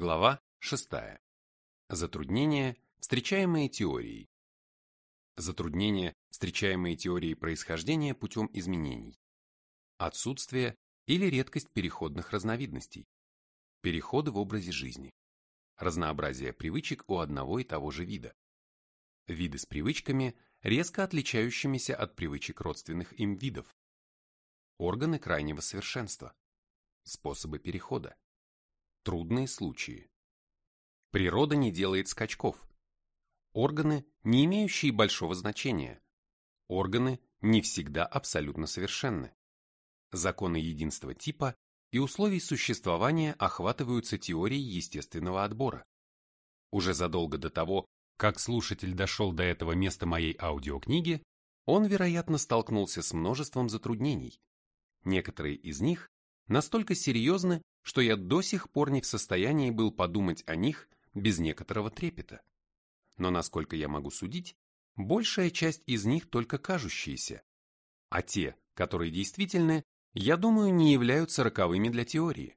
Глава 6. Затруднения, встречаемые теорией. Затруднения, встречаемые теорией происхождения путем изменений. Отсутствие или редкость переходных разновидностей. Переходы в образе жизни. Разнообразие привычек у одного и того же вида. Виды с привычками, резко отличающимися от привычек родственных им видов. Органы крайнего совершенства. Способы перехода. Трудные случаи. Природа не делает скачков. Органы, не имеющие большого значения. Органы не всегда абсолютно совершенны. Законы единства типа и условий существования охватываются теорией естественного отбора. Уже задолго до того, как слушатель дошел до этого места моей аудиокниги, он, вероятно, столкнулся с множеством затруднений. Некоторые из них настолько серьезны, что я до сих пор не в состоянии был подумать о них без некоторого трепета. Но, насколько я могу судить, большая часть из них только кажущиеся, а те, которые действительны, я думаю, не являются роковыми для теории.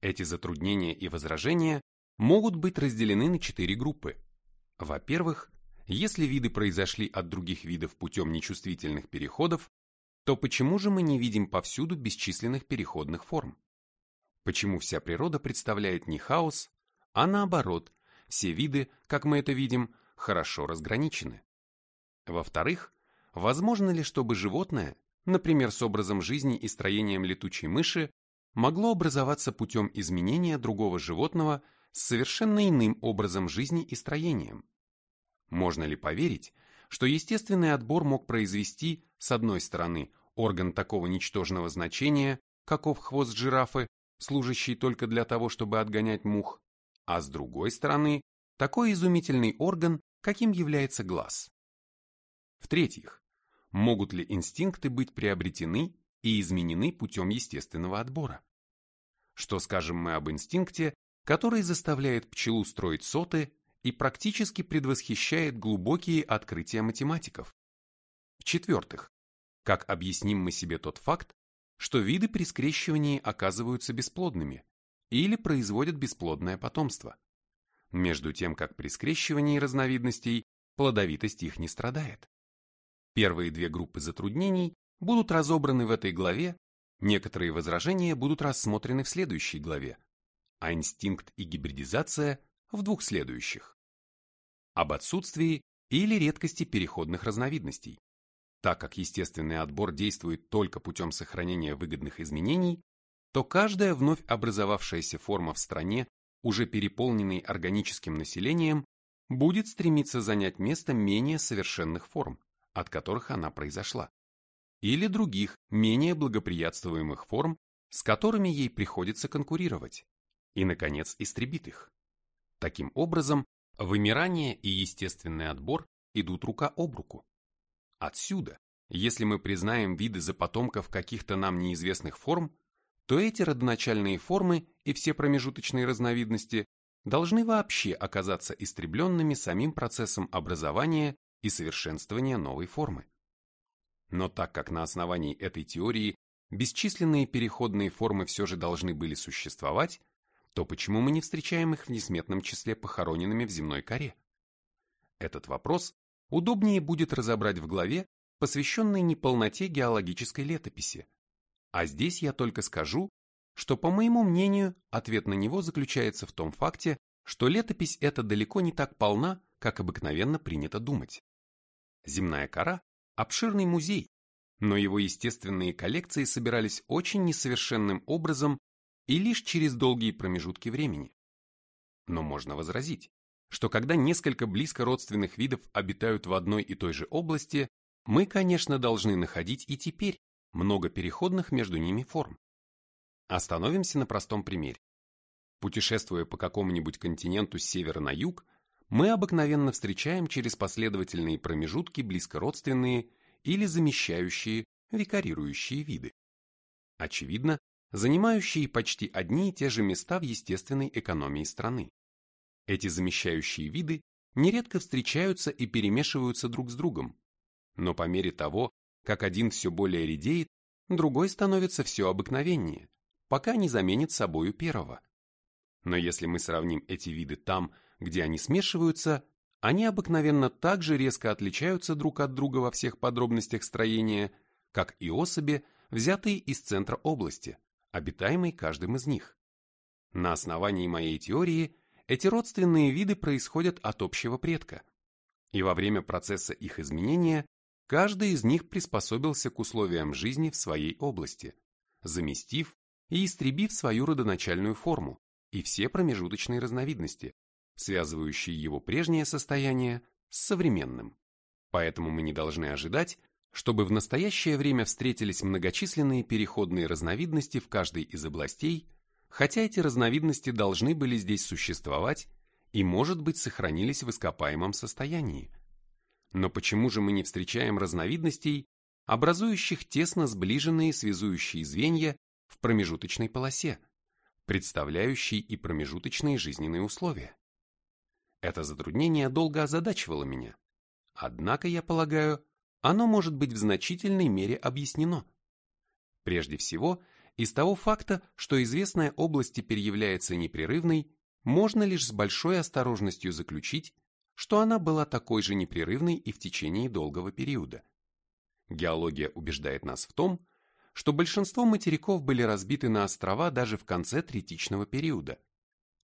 Эти затруднения и возражения могут быть разделены на четыре группы. Во-первых, если виды произошли от других видов путем нечувствительных переходов, то почему же мы не видим повсюду бесчисленных переходных форм? Почему вся природа представляет не хаос, а наоборот, все виды, как мы это видим, хорошо разграничены? Во-вторых, возможно ли, чтобы животное, например, с образом жизни и строением летучей мыши, могло образоваться путем изменения другого животного с совершенно иным образом жизни и строением? Можно ли поверить, что естественный отбор мог произвести, с одной стороны, орган такого ничтожного значения, каков хвост жирафы, служащий только для того, чтобы отгонять мух, а с другой стороны, такой изумительный орган, каким является глаз. В-третьих, могут ли инстинкты быть приобретены и изменены путем естественного отбора? Что скажем мы об инстинкте, который заставляет пчелу строить соты и практически предвосхищает глубокие открытия математиков? В-четвертых, как объясним мы себе тот факт, что виды при скрещивании оказываются бесплодными или производят бесплодное потомство, между тем как при скрещивании разновидностей плодовитость их не страдает. Первые две группы затруднений будут разобраны в этой главе, некоторые возражения будут рассмотрены в следующей главе, а инстинкт и гибридизация в двух следующих. Об отсутствии или редкости переходных разновидностей. Так как естественный отбор действует только путем сохранения выгодных изменений, то каждая вновь образовавшаяся форма в стране, уже переполненной органическим населением, будет стремиться занять место менее совершенных форм, от которых она произошла, или других, менее благоприятствуемых форм, с которыми ей приходится конкурировать, и, наконец, истребит их. Таким образом, вымирание и естественный отбор идут рука об руку. Отсюда, если мы признаем виды за потомков каких-то нам неизвестных форм, то эти родоначальные формы и все промежуточные разновидности должны вообще оказаться истребленными самим процессом образования и совершенствования новой формы. Но так как на основании этой теории бесчисленные переходные формы все же должны были существовать, то почему мы не встречаем их в несметном числе похороненными в земной коре? Этот вопрос удобнее будет разобрать в главе, посвященной неполноте геологической летописи. А здесь я только скажу, что, по моему мнению, ответ на него заключается в том факте, что летопись эта далеко не так полна, как обыкновенно принято думать. Земная кора – обширный музей, но его естественные коллекции собирались очень несовершенным образом и лишь через долгие промежутки времени. Но можно возразить, что когда несколько близко родственных видов обитают в одной и той же области, мы, конечно, должны находить и теперь много переходных между ними форм. Остановимся на простом примере. Путешествуя по какому-нибудь континенту с севера на юг, мы обыкновенно встречаем через последовательные промежутки близкородственные или замещающие, викарирующие виды. Очевидно, занимающие почти одни и те же места в естественной экономии страны. Эти замещающие виды нередко встречаются и перемешиваются друг с другом, но по мере того, как один все более редеет, другой становится все обыкновеннее, пока не заменит собою первого. Но если мы сравним эти виды там, где они смешиваются, они обыкновенно также резко отличаются друг от друга во всех подробностях строения, как и особи, взятые из центра области, обитаемой каждым из них. На основании моей теории эти родственные виды происходят от общего предка, и во время процесса их изменения каждый из них приспособился к условиям жизни в своей области, заместив и истребив свою родоначальную форму и все промежуточные разновидности, связывающие его прежнее состояние с современным. Поэтому мы не должны ожидать, чтобы в настоящее время встретились многочисленные переходные разновидности в каждой из областей, хотя эти разновидности должны были здесь существовать и, может быть, сохранились в ископаемом состоянии. Но почему же мы не встречаем разновидностей, образующих тесно сближенные связующие звенья в промежуточной полосе, представляющей и промежуточные жизненные условия? Это затруднение долго озадачивало меня. Однако, я полагаю, оно может быть в значительной мере объяснено. Прежде всего, из того факта, что известная область теперь является непрерывной, можно лишь с большой осторожностью заключить, что она была такой же непрерывной и в течение долгого периода. Геология убеждает нас в том, что большинство материков были разбиты на острова даже в конце третичного периода,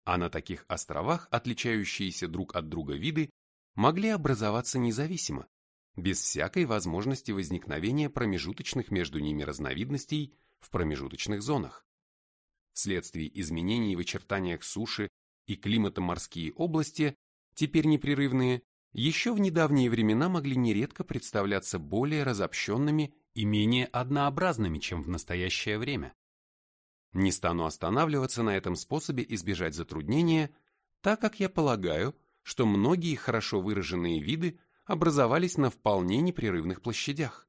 а на таких островах отличающиеся друг от друга виды могли образоваться независимо, без всякой возможности возникновения промежуточных между ними разновидностей в промежуточных зонах. Вследствие изменений в очертаниях суши и климата морские области, теперь непрерывные, еще в недавние времена могли нередко представляться более разобщенными и менее однообразными, чем в настоящее время. Не стану останавливаться на этом способе избежать затруднения, так как я полагаю, что многие хорошо выраженные виды образовались на вполне непрерывных площадях.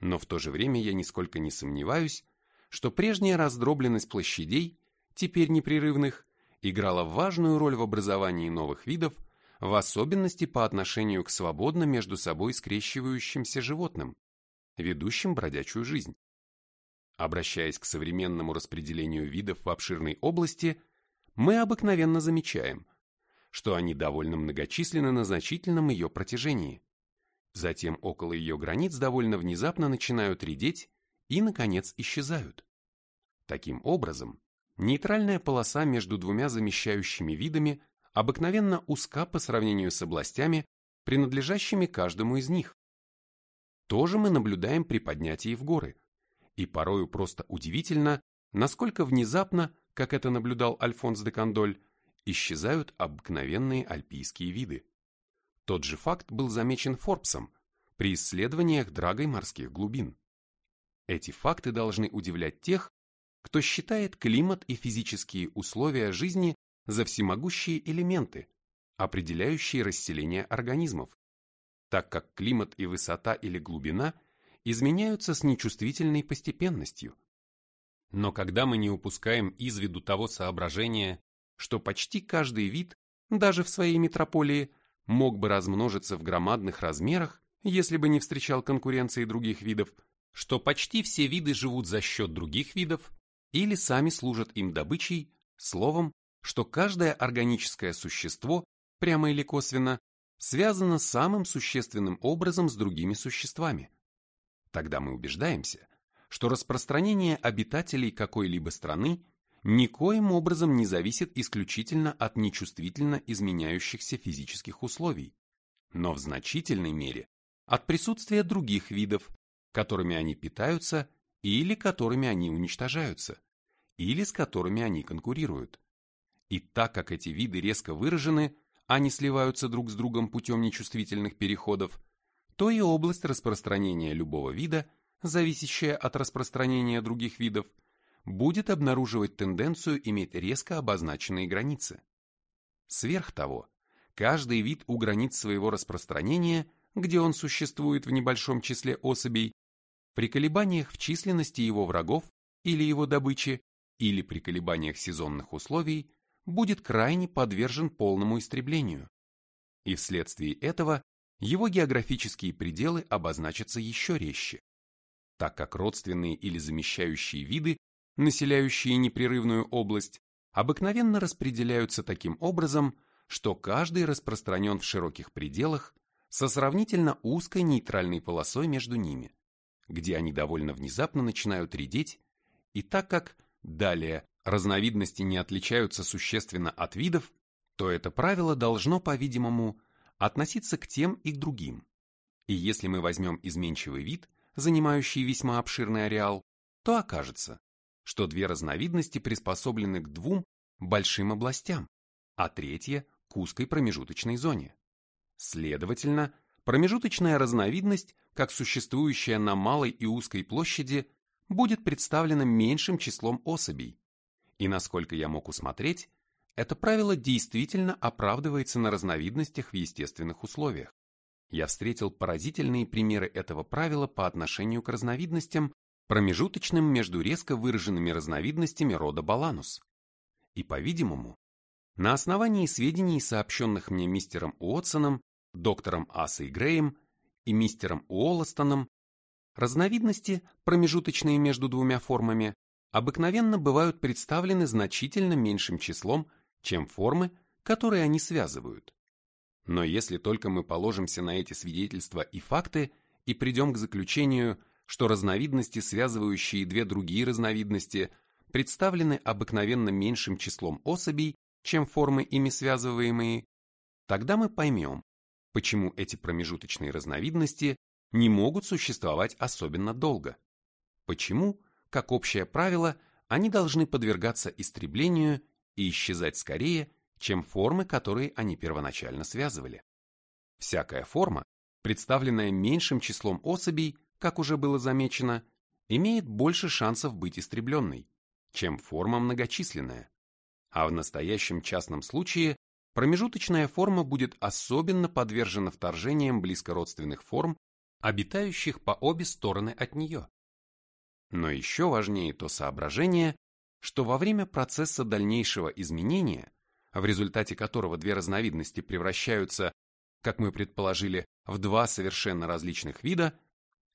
Но в то же время я нисколько не сомневаюсь, что прежняя раздробленность площадей, теперь непрерывных, играла важную роль в образовании новых видов, в особенности по отношению к свободно между собой скрещивающимся животным, ведущим бродячую жизнь. Обращаясь к современному распределению видов в обширной области, мы обыкновенно замечаем, что они довольно многочисленны на значительном ее протяжении. Затем около ее границ довольно внезапно начинают редеть и, наконец, исчезают. Таким образом, нейтральная полоса между двумя замещающими видами обыкновенно узка по сравнению с областями, принадлежащими каждому из них. То же мы наблюдаем при поднятии в горы, и порою просто удивительно, насколько внезапно, как это наблюдал Альфонс де Кандоль, исчезают обыкновенные альпийские виды. Тот же факт был замечен Форбсом при исследованиях драгой морских глубин. Эти факты должны удивлять тех, кто считает климат и физические условия жизни за всемогущие элементы, определяющие расселение организмов, так как климат и высота или глубина изменяются с нечувствительной постепенностью. Но когда мы не упускаем из виду того соображения, что почти каждый вид, даже в своей метрополии, мог бы размножиться в громадных размерах, если бы не встречал конкуренции других видов, что почти все виды живут за счет других видов или сами служат им добычей, словом, что каждое органическое существо, прямо или косвенно, связано самым существенным образом с другими существами. Тогда мы убеждаемся, что распространение обитателей какой-либо страны никоим образом не зависит исключительно от нечувствительно изменяющихся физических условий, но в значительной мере от присутствия других видов, которыми они питаются или которыми они уничтожаются, или с которыми они конкурируют. И так как эти виды резко выражены, они сливаются друг с другом путем нечувствительных переходов, то и область распространения любого вида, зависящая от распространения других видов, будет обнаруживать тенденцию иметь резко обозначенные границы. Сверх того, каждый вид у границ своего распространения, где он существует в небольшом числе особей, при колебаниях в численности его врагов или его добычи, или при колебаниях сезонных условий, будет крайне подвержен полному истреблению. И вследствие этого его географические пределы обозначатся еще резче, так как родственные или замещающие виды населяющие непрерывную область, обыкновенно распределяются таким образом, что каждый распространен в широких пределах со сравнительно узкой нейтральной полосой между ними, где они довольно внезапно начинают редеть, и так как далее разновидности не отличаются существенно от видов, то это правило должно, по-видимому, относиться к тем и к другим. И если мы возьмем изменчивый вид, занимающий весьма обширный ареал, то окажется, что две разновидности приспособлены к двум большим областям, а третья – к узкой промежуточной зоне. Следовательно, промежуточная разновидность, как существующая на малой и узкой площади, будет представлена меньшим числом особей. И насколько я мог усмотреть, это правило действительно оправдывается на разновидностях в естественных условиях. Я встретил поразительные примеры этого правила по отношению к разновидностям, промежуточным между резко выраженными разновидностями рода Баланус. И, по-видимому, на основании сведений, сообщенных мне мистером Уотсоном, доктором Асой Греем и мистером Уолластоном, разновидности, промежуточные между двумя формами, обыкновенно бывают представлены значительно меньшим числом, чем формы, которые они связывают. Но если только мы положимся на эти свидетельства и факты и придем к заключению, что разновидности, связывающие две другие разновидности, представлены обыкновенно меньшим числом особей, чем формы ими связываемые, тогда мы поймем, почему эти промежуточные разновидности не могут существовать особенно долго. Почему, как общее правило, они должны подвергаться истреблению и исчезать скорее, чем формы, которые они первоначально связывали. Всякая форма, представленная меньшим числом особей, как уже было замечено, имеет больше шансов быть истребленной, чем форма многочисленная а в настоящем частном случае промежуточная форма будет особенно подвержена вторжениям близкородственных форм, обитающих по обе стороны от нее. Но еще важнее то соображение, что во время процесса дальнейшего изменения, в результате которого две разновидности превращаются, как мы предположили, в два совершенно различных вида,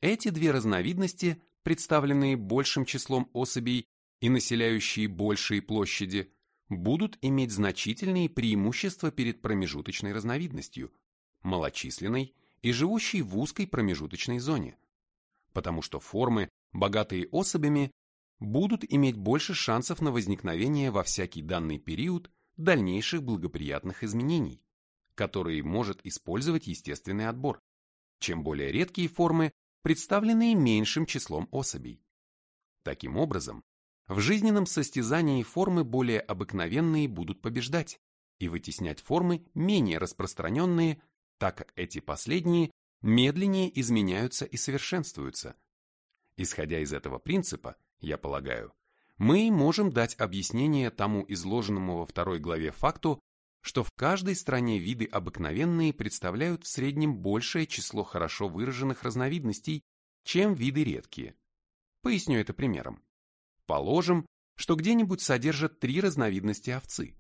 эти две разновидности, представленные большим числом особей и населяющие большие площади, будут иметь значительные преимущества перед промежуточной разновидностью, малочисленной и живущей в узкой промежуточной зоне, потому что формы, богатые особями, будут иметь больше шансов на возникновение во всякий данный период дальнейших благоприятных изменений, которые может использовать естественный отбор, чем более редкие формы, представленные меньшим числом особей. Таким образом, в жизненном состязании формы более обыкновенные будут побеждать и вытеснять формы менее распространенные, так как эти последние медленнее изменяются и совершенствуются. Исходя из этого принципа, я полагаю, мы можем дать объяснение тому изложенному во второй главе факту, что в каждой стране виды обыкновенные представляют в среднем большее число хорошо выраженных разновидностей, чем виды редкие. Поясню это примером. Положим, что где-нибудь содержат три разновидности овцы,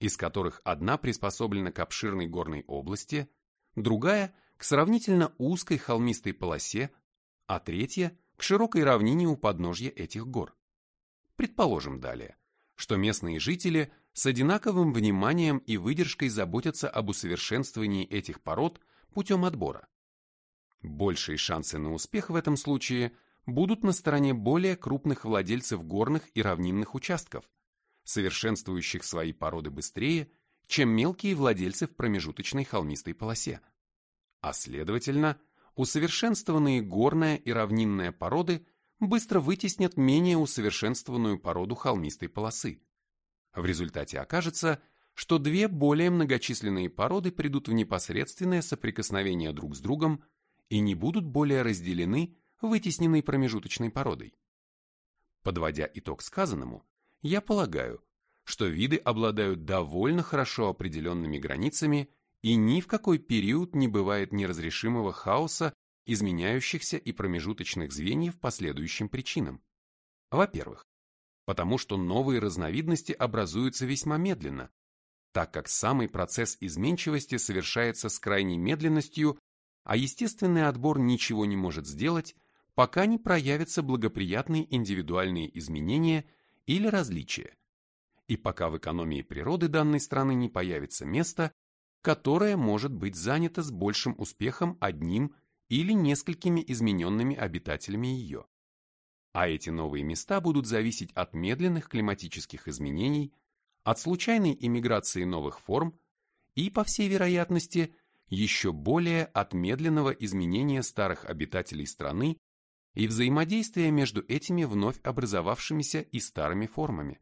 из которых одна приспособлена к обширной горной области, другая – к сравнительно узкой холмистой полосе, а третья – к широкой равнине у подножья этих гор. Предположим далее, что местные жители с одинаковым вниманием и выдержкой заботятся об усовершенствовании этих пород путем отбора. Большие шансы на успех в этом случае – будут на стороне более крупных владельцев горных и равнинных участков, совершенствующих свои породы быстрее, чем мелкие владельцы в промежуточной холмистой полосе. А следовательно, усовершенствованные горная и равнинная породы быстро вытеснят менее усовершенствованную породу холмистой полосы. В результате окажется, что две более многочисленные породы придут в непосредственное соприкосновение друг с другом и не будут более разделены вытесненной промежуточной породой. Подводя итог сказанному, я полагаю, что виды обладают довольно хорошо определенными границами и ни в какой период не бывает неразрешимого хаоса изменяющихся и промежуточных звеньев по следующим причинам. Во-первых, потому что новые разновидности образуются весьма медленно, так как самый процесс изменчивости совершается с крайней медленностью, а естественный отбор ничего не может сделать, пока не проявятся благоприятные индивидуальные изменения или различия. и пока в экономии природы данной страны не появится место, которое может быть занято с большим успехом одним или несколькими измененными обитателями ее. А эти новые места будут зависеть от медленных климатических изменений, от случайной иммиграции новых форм и, по всей вероятности, еще более от медленного изменения старых обитателей страны и взаимодействия между этими вновь образовавшимися и старыми формами.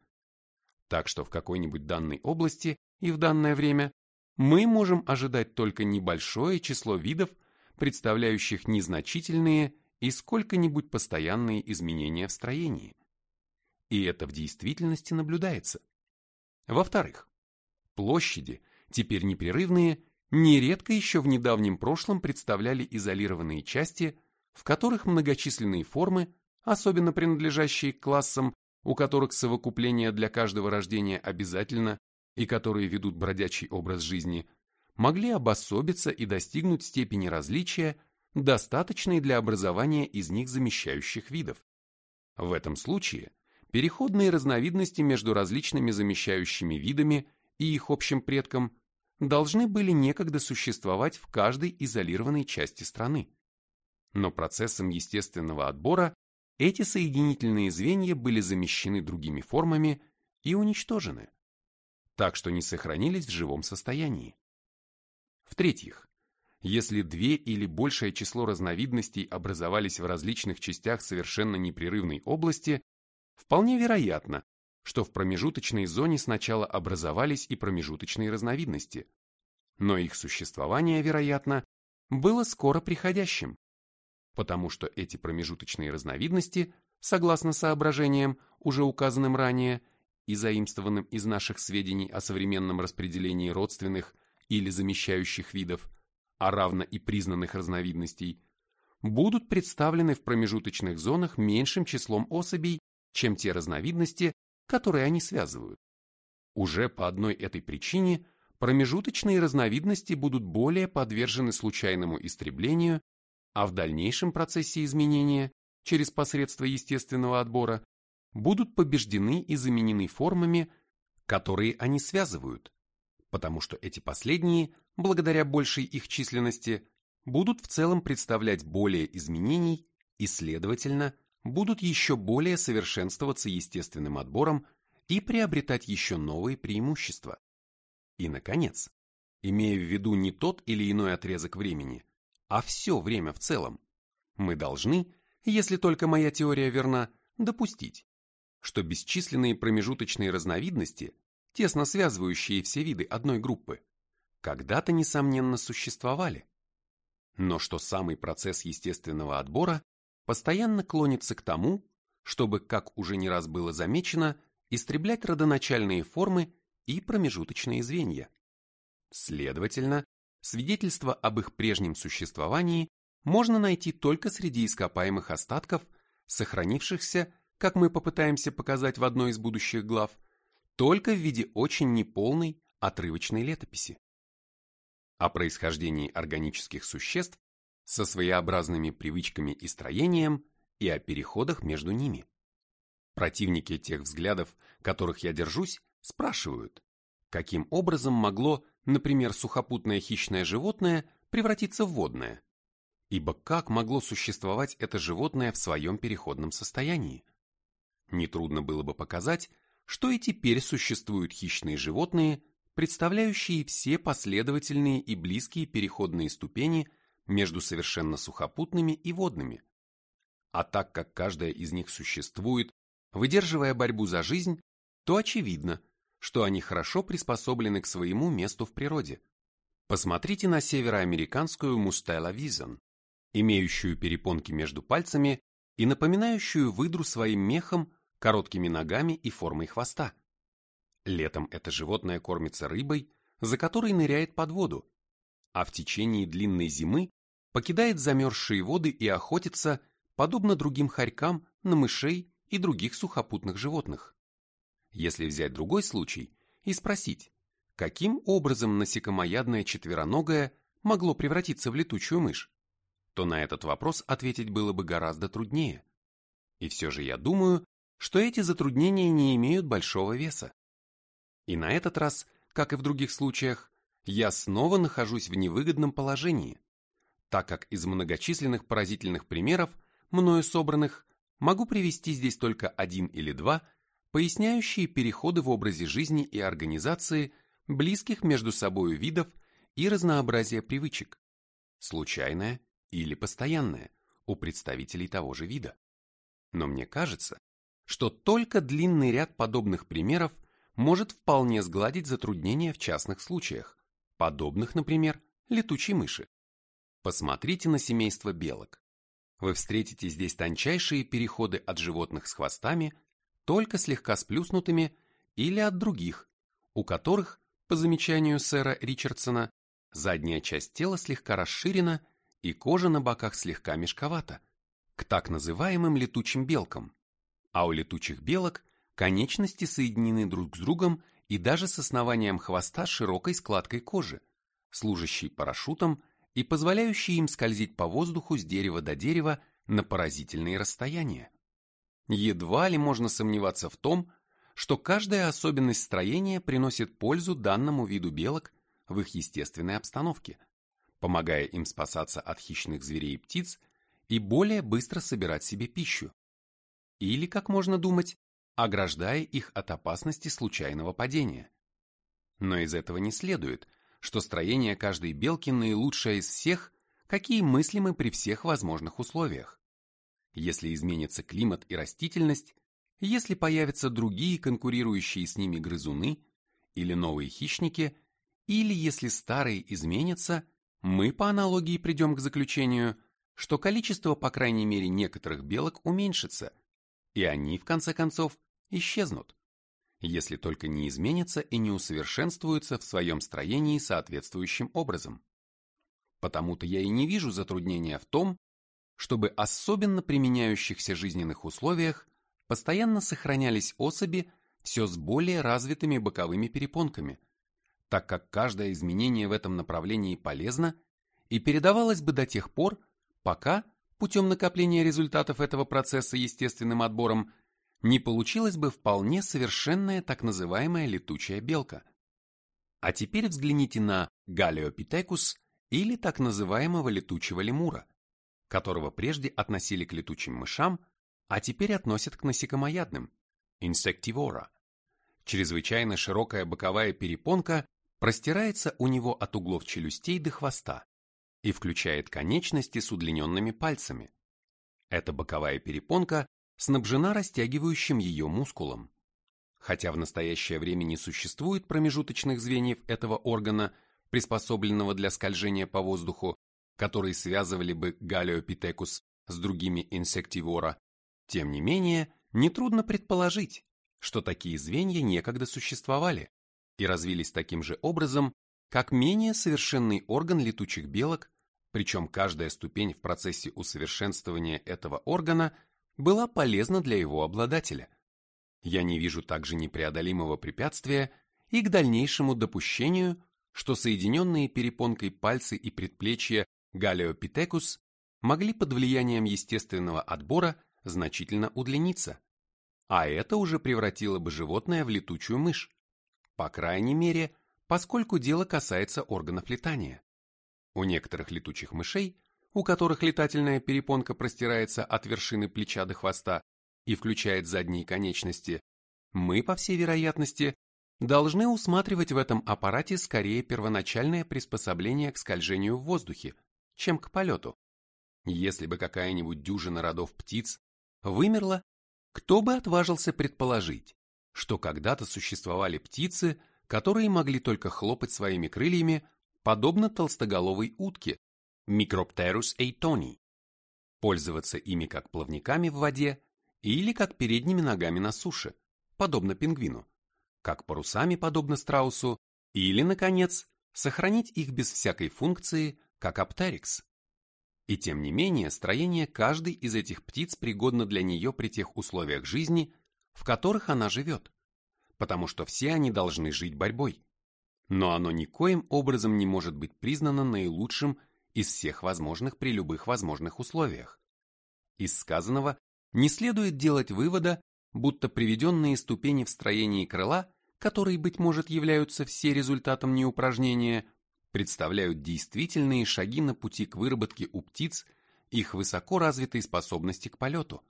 Так что в какой-нибудь данной области и в данное время мы можем ожидать только небольшое число видов, представляющих незначительные и сколько-нибудь постоянные изменения в строении. И это в действительности наблюдается. Во-вторых, площади, теперь непрерывные, нередко еще в недавнем прошлом представляли изолированные части, в которых многочисленные формы, особенно принадлежащие к классам, у которых совокупление для каждого рождения обязательно и которые ведут бродячий образ жизни, могли обособиться и достигнуть степени различия, достаточной для образования из них замещающих видов. В этом случае переходные разновидности между различными замещающими видами и их общим предком должны были некогда существовать в каждой изолированной части страны. Но процессом естественного отбора эти соединительные звенья были замещены другими формами и уничтожены, так что не сохранились в живом состоянии. В-третьих, если две или большее число разновидностей образовались в различных частях совершенно непрерывной области, вполне вероятно, что в промежуточной зоне сначала образовались и промежуточные разновидности, но их существование, вероятно, было скоро приходящим, потому что эти промежуточные разновидности, согласно соображениям, уже указанным ранее и заимствованным из наших сведений о современном распределении родственных или замещающих видов, а равно и признанных разновидностей, будут представлены в промежуточных зонах меньшим числом особей, чем те разновидности, которые они связывают. Уже по одной этой причине промежуточные разновидности будут более подвержены случайному истреблению, а в дальнейшем процессе изменения, через посредство естественного отбора, будут побеждены и заменены формами, которые они связывают, потому что эти последние, благодаря большей их численности, будут в целом представлять более изменений и, следовательно, будут еще более совершенствоваться естественным отбором и приобретать еще новые преимущества. И, наконец, имея в виду не тот или иной отрезок времени, а все время в целом, мы должны, если только моя теория верна, допустить, что бесчисленные промежуточные разновидности, тесно связывающие все виды одной группы, когда-то, несомненно, существовали. Но что самый процесс естественного отбора постоянно клонится к тому, чтобы, как уже не раз было замечено, истреблять родоначальные формы и промежуточные звенья. Следовательно, свидетельство об их прежнем существовании можно найти только среди ископаемых остатков, сохранившихся, как мы попытаемся показать в одной из будущих глав, только в виде очень неполной отрывочной летописи. О происхождении органических существ со своеобразными привычками и строением и о переходах между ними. Противники тех взглядов, которых я держусь, спрашивают, каким образом могло, например, сухопутное хищное животное превратиться в водное? Ибо как могло существовать это животное в своем переходном состоянии? Нетрудно было бы показать, что и теперь существуют хищные животные, представляющие все последовательные и близкие переходные ступени между совершенно сухопутными и водными. А так как каждая из них существует, выдерживая борьбу за жизнь, то очевидно, что они хорошо приспособлены к своему месту в природе. Посмотрите на североамериканскую мустела визон, имеющую перепонки между пальцами и напоминающую выдру своим мехом, короткими ногами и формой хвоста. Летом это животное кормится рыбой, за которой ныряет под воду, а в течение длинной зимы покидает замерзшие воды и охотится, подобно другим хорькам, на мышей и других сухопутных животных. Если взять другой случай и спросить, каким образом насекомоядное четвероногое могло превратиться в летучую мышь, то на этот вопрос ответить было бы гораздо труднее. И все же я думаю, что эти затруднения не имеют большого веса. И на этот раз, как и в других случаях, я снова нахожусь в невыгодном положении, так как из многочисленных поразительных примеров, мною собранных, могу привести здесь только один или два, поясняющие переходы в образе жизни и организации близких между собой видов и разнообразие привычек, случайное или постоянное, у представителей того же вида. Но мне кажется, что только длинный ряд подобных примеров может вполне сгладить затруднения в частных случаях, подобных, например, летучей мыши. Посмотрите на семейство белок. Вы встретите здесь тончайшие переходы от животных с хвостами, только слегка сплюснутыми, или от других, у которых, по замечанию сэра Ричардсона, задняя часть тела слегка расширена и кожа на боках слегка мешковата, к так называемым летучим белкам, а у летучих белок конечности соединены друг с другом и даже с основанием хвоста широкой складкой кожи, служащей парашютом и позволяющей им скользить по воздуху с дерева до дерева на поразительные расстояния. Едва ли можно сомневаться в том, что каждая особенность строения приносит пользу данному виду белок в их естественной обстановке, помогая им спасаться от хищных зверей и птиц и более быстро собирать себе пищу. Или, как можно думать, ограждая их от опасности случайного падения. Но из этого не следует, что строение каждой белки наилучшее из всех, какие мыслимы при всех возможных условиях. Если изменится климат и растительность, если появятся другие конкурирующие с ними грызуны или новые хищники, или если старые изменятся, мы по аналогии придем к заключению, что количество, по крайней мере, некоторых белок уменьшится, и они, в конце концов, исчезнут, если только не изменятся и не усовершенствуются в своем строении соответствующим образом. Потому-то я и не вижу затруднения в том, чтобы особенно применяющихся жизненных условиях постоянно сохранялись особи все с более развитыми боковыми перепонками, так как каждое изменение в этом направлении полезно и передавалось бы до тех пор, пока, путем накопления результатов этого процесса естественным отбором, не получилась бы вполне совершенная так называемая летучая белка. А теперь взгляните на Галиопитекус или так называемого летучего лемура, которого прежде относили к летучим мышам, а теперь относят к насекомоядным, инсективора. Чрезвычайно широкая боковая перепонка простирается у него от углов челюстей до хвоста и включает конечности с удлиненными пальцами. Эта боковая перепонка снабжена растягивающим ее мускулом. Хотя в настоящее время не существует промежуточных звеньев этого органа, приспособленного для скольжения по воздуху, которые связывали бы галиопитекус с другими инсективора, тем не менее, нетрудно предположить, что такие звенья некогда существовали и развились таким же образом, как менее совершенный орган летучих белок, причем каждая ступень в процессе усовершенствования этого органа была полезна для его обладателя. Я не вижу также непреодолимого препятствия и к дальнейшему допущению, что соединенные перепонкой пальцы и предплечья Галиопитекус могли под влиянием естественного отбора значительно удлиниться, а это уже превратило бы животное в летучую мышь, по крайней мере, поскольку дело касается органов летания. У некоторых летучих мышей у которых летательная перепонка простирается от вершины плеча до хвоста и включает задние конечности, мы, по всей вероятности, должны усматривать в этом аппарате скорее первоначальное приспособление к скольжению в воздухе, чем к полету. Если бы какая-нибудь дюжина родов птиц вымерла, кто бы отважился предположить, что когда-то существовали птицы, которые могли только хлопать своими крыльями, подобно толстоголовой утке, Micropterus eitoni, пользоваться ими как плавниками в воде или как передними ногами на суше, подобно пингвину, как парусами, подобно страусу, или, наконец, сохранить их без всякой функции, как аптерикс. И тем не менее, строение каждой из этих птиц пригодно для нее при тех условиях жизни, в которых она живет, потому что все они должны жить борьбой. Но оно никоим образом не может быть признано наилучшим из всех возможных при любых возможных условиях. Из сказанного не следует делать вывода, будто приведенные ступени в строении крыла которые, быть может, являются все результатом неупражнения, представляют действительные шаги на пути к выработке у птиц их высоко развитой способности к полету.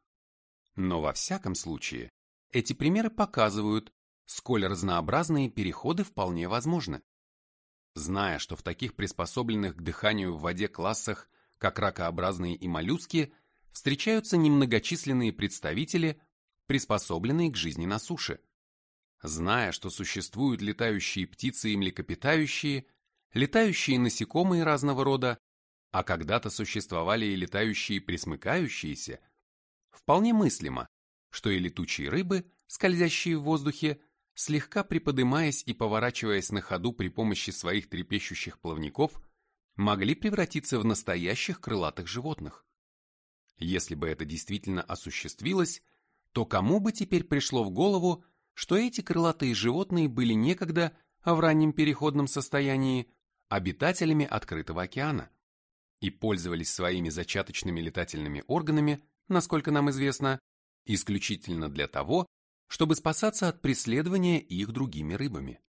Но во всяком случае, эти примеры показывают, сколь разнообразные переходы вполне возможны. Зная, что в таких приспособленных к дыханию в воде классах, как ракообразные и моллюски, встречаются немногочисленные представители, приспособленные к жизни на суше. Зная, что существуют летающие птицы и млекопитающие, летающие насекомые разного рода, а когда-то существовали и летающие пресмыкающиеся, вполне мыслимо, что и летучие рыбы, скользящие в воздухе, слегка приподымаясь и поворачиваясь на ходу при помощи своих трепещущих плавников, могли превратиться в настоящих крылатых животных. Если бы это действительно осуществилось, то кому бы теперь пришло в голову, что эти крылатые животные были некогда, а в раннем переходном состоянии, обитателями открытого океана и пользовались своими зачаточными летательными органами, насколько нам известно, исключительно для того, чтобы спасаться от преследования их другими рыбами.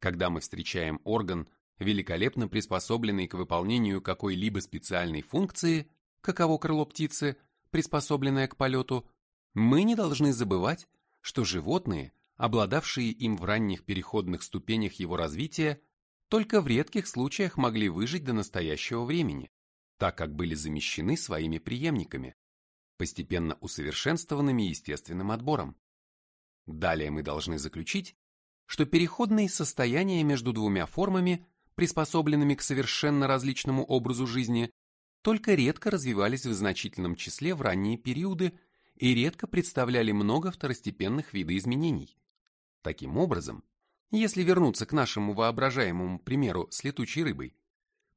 Когда мы встречаем орган, великолепно приспособленный к выполнению какой-либо специальной функции, каково крыло птицы, приспособленное к полету, мы не должны забывать, что животные, обладавшие им в ранних переходных ступенях его развития, только в редких случаях могли выжить до настоящего времени, так как были замещены своими преемниками, постепенно усовершенствованными естественным отбором. Далее мы должны заключить, что переходные состояния между двумя формами, приспособленными к совершенно различному образу жизни, только редко развивались в значительном числе в ранние периоды и редко представляли много второстепенных видоизменений. Таким образом, если вернуться к нашему воображаемому примеру с летучей рыбой,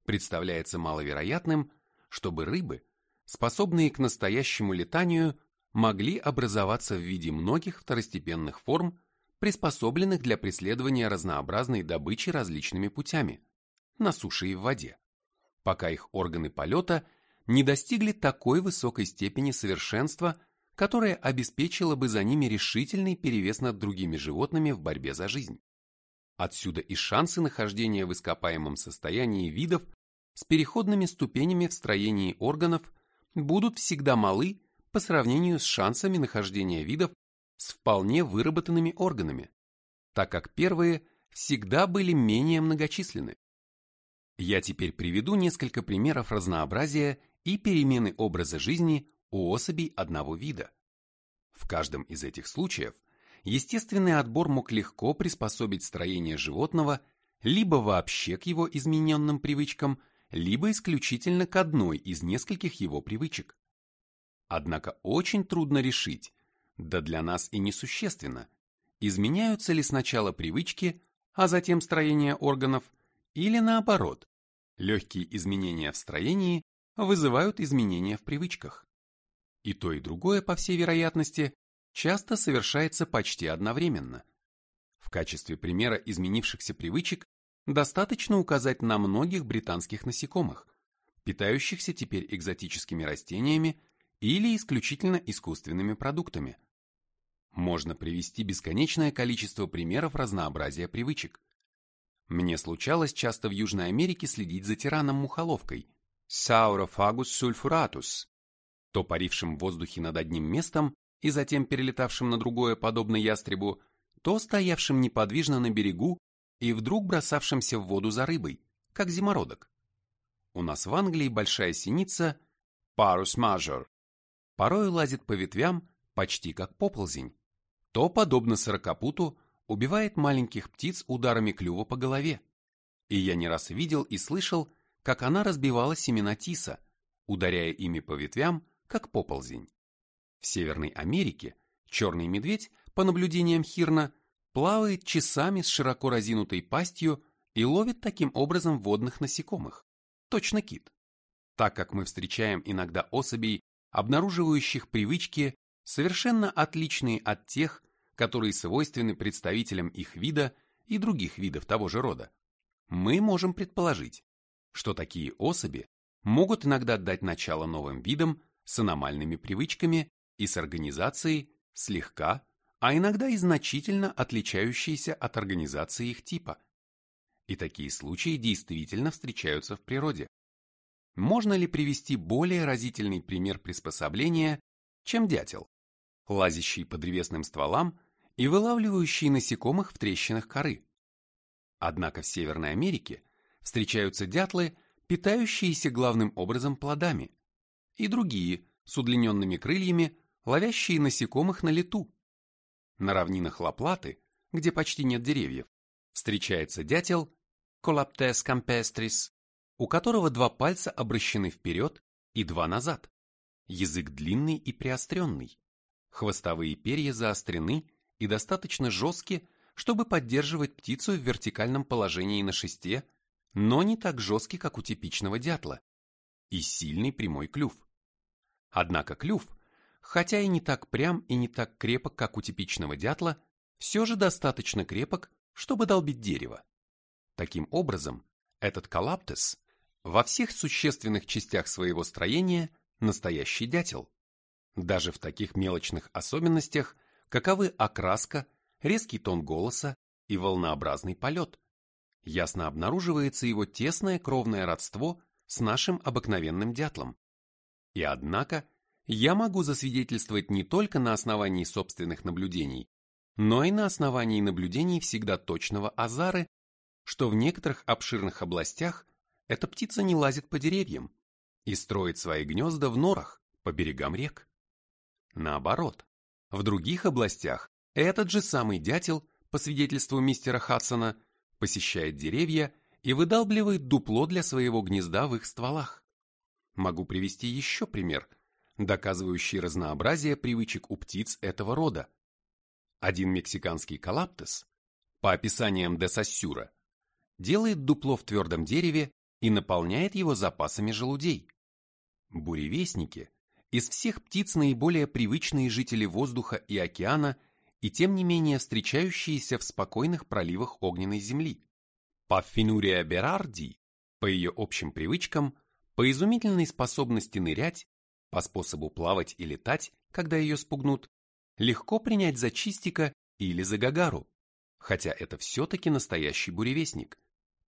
представляется маловероятным, чтобы рыбы, способные к настоящему летанию, могли образоваться в виде многих второстепенных форм, приспособленных для преследования разнообразной добычи различными путями, на суше и в воде, пока их органы полета не достигли такой высокой степени совершенства, которая обеспечила бы за ними решительный перевес над другими животными в борьбе за жизнь. Отсюда и шансы нахождения в ископаемом состоянии видов с переходными ступенями в строении органов будут всегда малы по сравнению с шансами нахождения видов с вполне выработанными органами, так как первые всегда были менее многочисленны. Я теперь приведу несколько примеров разнообразия и перемены образа жизни у особей одного вида. В каждом из этих случаев естественный отбор мог легко приспособить строение животного либо вообще к его измененным привычкам, либо исключительно к одной из нескольких его привычек. Однако очень трудно решить, да для нас и несущественно, изменяются ли сначала привычки, а затем строение органов, или наоборот, легкие изменения в строении вызывают изменения в привычках. И то, и другое, по всей вероятности, часто совершается почти одновременно. В качестве примера изменившихся привычек достаточно указать на многих британских насекомых, питающихся теперь экзотическими растениями или исключительно искусственными продуктами. Можно привести бесконечное количество примеров разнообразия привычек. Мне случалось часто в Южной Америке следить за тираном-мухоловкой Saurofagus sulfuratus, то парившим в воздухе над одним местом и затем перелетавшим на другое подобно ястребу, то стоявшим неподвижно на берегу и вдруг бросавшимся в воду за рыбой, как зимородок. У нас в Англии большая синица Parus major порой лазит по ветвям почти как поползень, то, подобно сорокопуту, убивает маленьких птиц ударами клюва по голове. И я не раз видел и слышал, как она разбивала семена тиса, ударяя ими по ветвям, как поползень. В Северной Америке черный медведь, по наблюдениям Хирна, плавает часами с широко разинутой пастью и ловит таким образом водных насекомых, точно кит. Так как мы встречаем иногда особей, обнаруживающих привычки, совершенно отличные от тех, которые свойственны представителям их вида и других видов того же рода, мы можем предположить, что такие особи могут иногда дать начало новым видам с аномальными привычками и с организацией слегка, а иногда и значительно отличающиеся от организации их типа. И такие случаи действительно встречаются в природе. Можно ли привести более разительный пример приспособления, чем дятел, лазящий по древесным стволам и вылавливающий насекомых в трещинах коры? Однако в Северной Америке встречаются дятлы, питающиеся главным образом плодами, и другие с удлиненными крыльями, ловящие насекомых на лету. На равнинах Лаплаты, где почти нет деревьев, встречается дятел Colaptes campestris, у которого два пальца обращены вперед и два назад. Язык длинный и приостренный. Хвостовые перья заострены и достаточно жесткие, чтобы поддерживать птицу в вертикальном положении на шесте, но не так жесткий, как у типичного дятла, и сильный прямой клюв. Однако клюв, хотя и не так прям и не так крепок, как у типичного дятла, все же достаточно крепок, чтобы долбить дерево. Таким образом, этот калаптес во всех существенных частях своего строения настоящий дятел. Даже в таких мелочных особенностях, каковы окраска, резкий тон голоса и волнообразный полет. Ясно обнаруживается его тесное кровное родство с нашим обыкновенным дятлом. И однако, я могу засвидетельствовать не только на основании собственных наблюдений, но и на основании наблюдений всегда точного Азары, что в некоторых обширных областях эта птица не лазит по деревьям и строит свои гнезда в норах по берегам рек. Наоборот, в других областях этот же самый дятел, по свидетельству мистера Хадсона, посещает деревья и выдалбливает дупло для своего гнезда в их стволах. Могу привести еще пример, доказывающий разнообразие привычек у птиц этого рода. Один мексиканский калаптес, по описаниям де Сассюра, делает дупло в твердом дереве и наполняет его запасами желудей. Буревестники из всех птиц наиболее привычные жители воздуха и океана и тем не менее встречающиеся в спокойных проливах огненной земли. Паффинурия берарди, по ее общим привычкам, по изумительной способности нырять, по способу плавать и летать, когда ее спугнут, легко принять за чистика или за гагару, хотя это все-таки настоящий буревестник,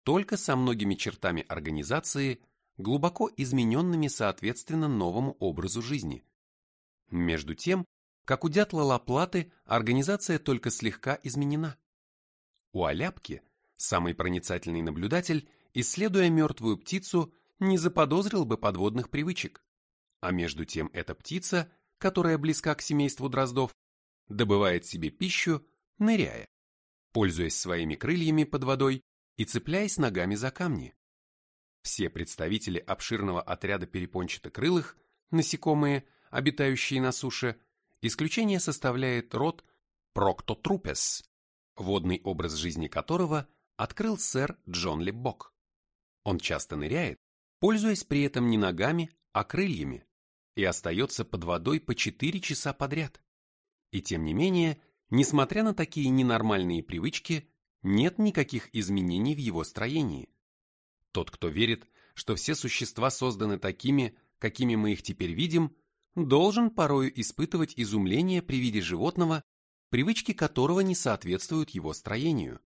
только со многими чертами организации, глубоко измененными соответственно новому образу жизни. Между тем, как у дятла Лаплаты организация только слегка изменена. У Аляпки самый проницательный наблюдатель, исследуя мертвую птицу, не заподозрил бы подводных привычек. А между тем эта птица, которая близка к семейству дроздов, добывает себе пищу, ныряя, пользуясь своими крыльями под водой и цепляясь ногами за камни. Все представители обширного отряда перепончатокрылых, насекомые, обитающие на суше, исключение составляет род Проктотрупес, водный образ жизни которого открыл сэр Джон Леббок. Он часто ныряет, пользуясь при этом не ногами, а крыльями, и остается под водой по 4 часа подряд. И тем не менее, несмотря на такие ненормальные привычки, нет никаких изменений в его строении. Тот, кто верит, что все существа созданы такими, какими мы их теперь видим, должен порою испытывать изумление при виде животного, привычки которого не соответствуют его строению.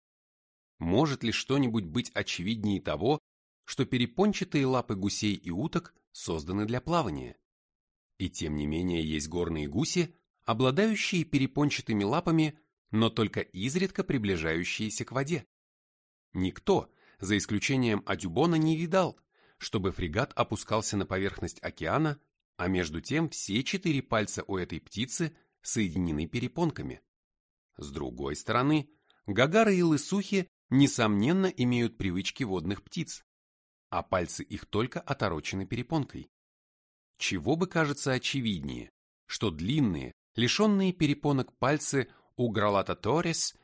Может ли что-нибудь быть очевиднее того, что перепончатые лапы гусей и уток созданы для плавания? И тем не менее есть горные гуси, обладающие перепончатыми лапами но только изредка приближающиеся к воде. Никто, за исключением Адюбона, не видал, чтобы фрегат опускался на поверхность океана, а между тем все четыре пальца у этой птицы соединены перепонками. С другой стороны, гагары и лысухи, несомненно, имеют привычки водных птиц, а пальцы их только оторочены перепонкой. Чего бы кажется очевиднее, что длинные, лишенные перепонок пальцы у Гролата торис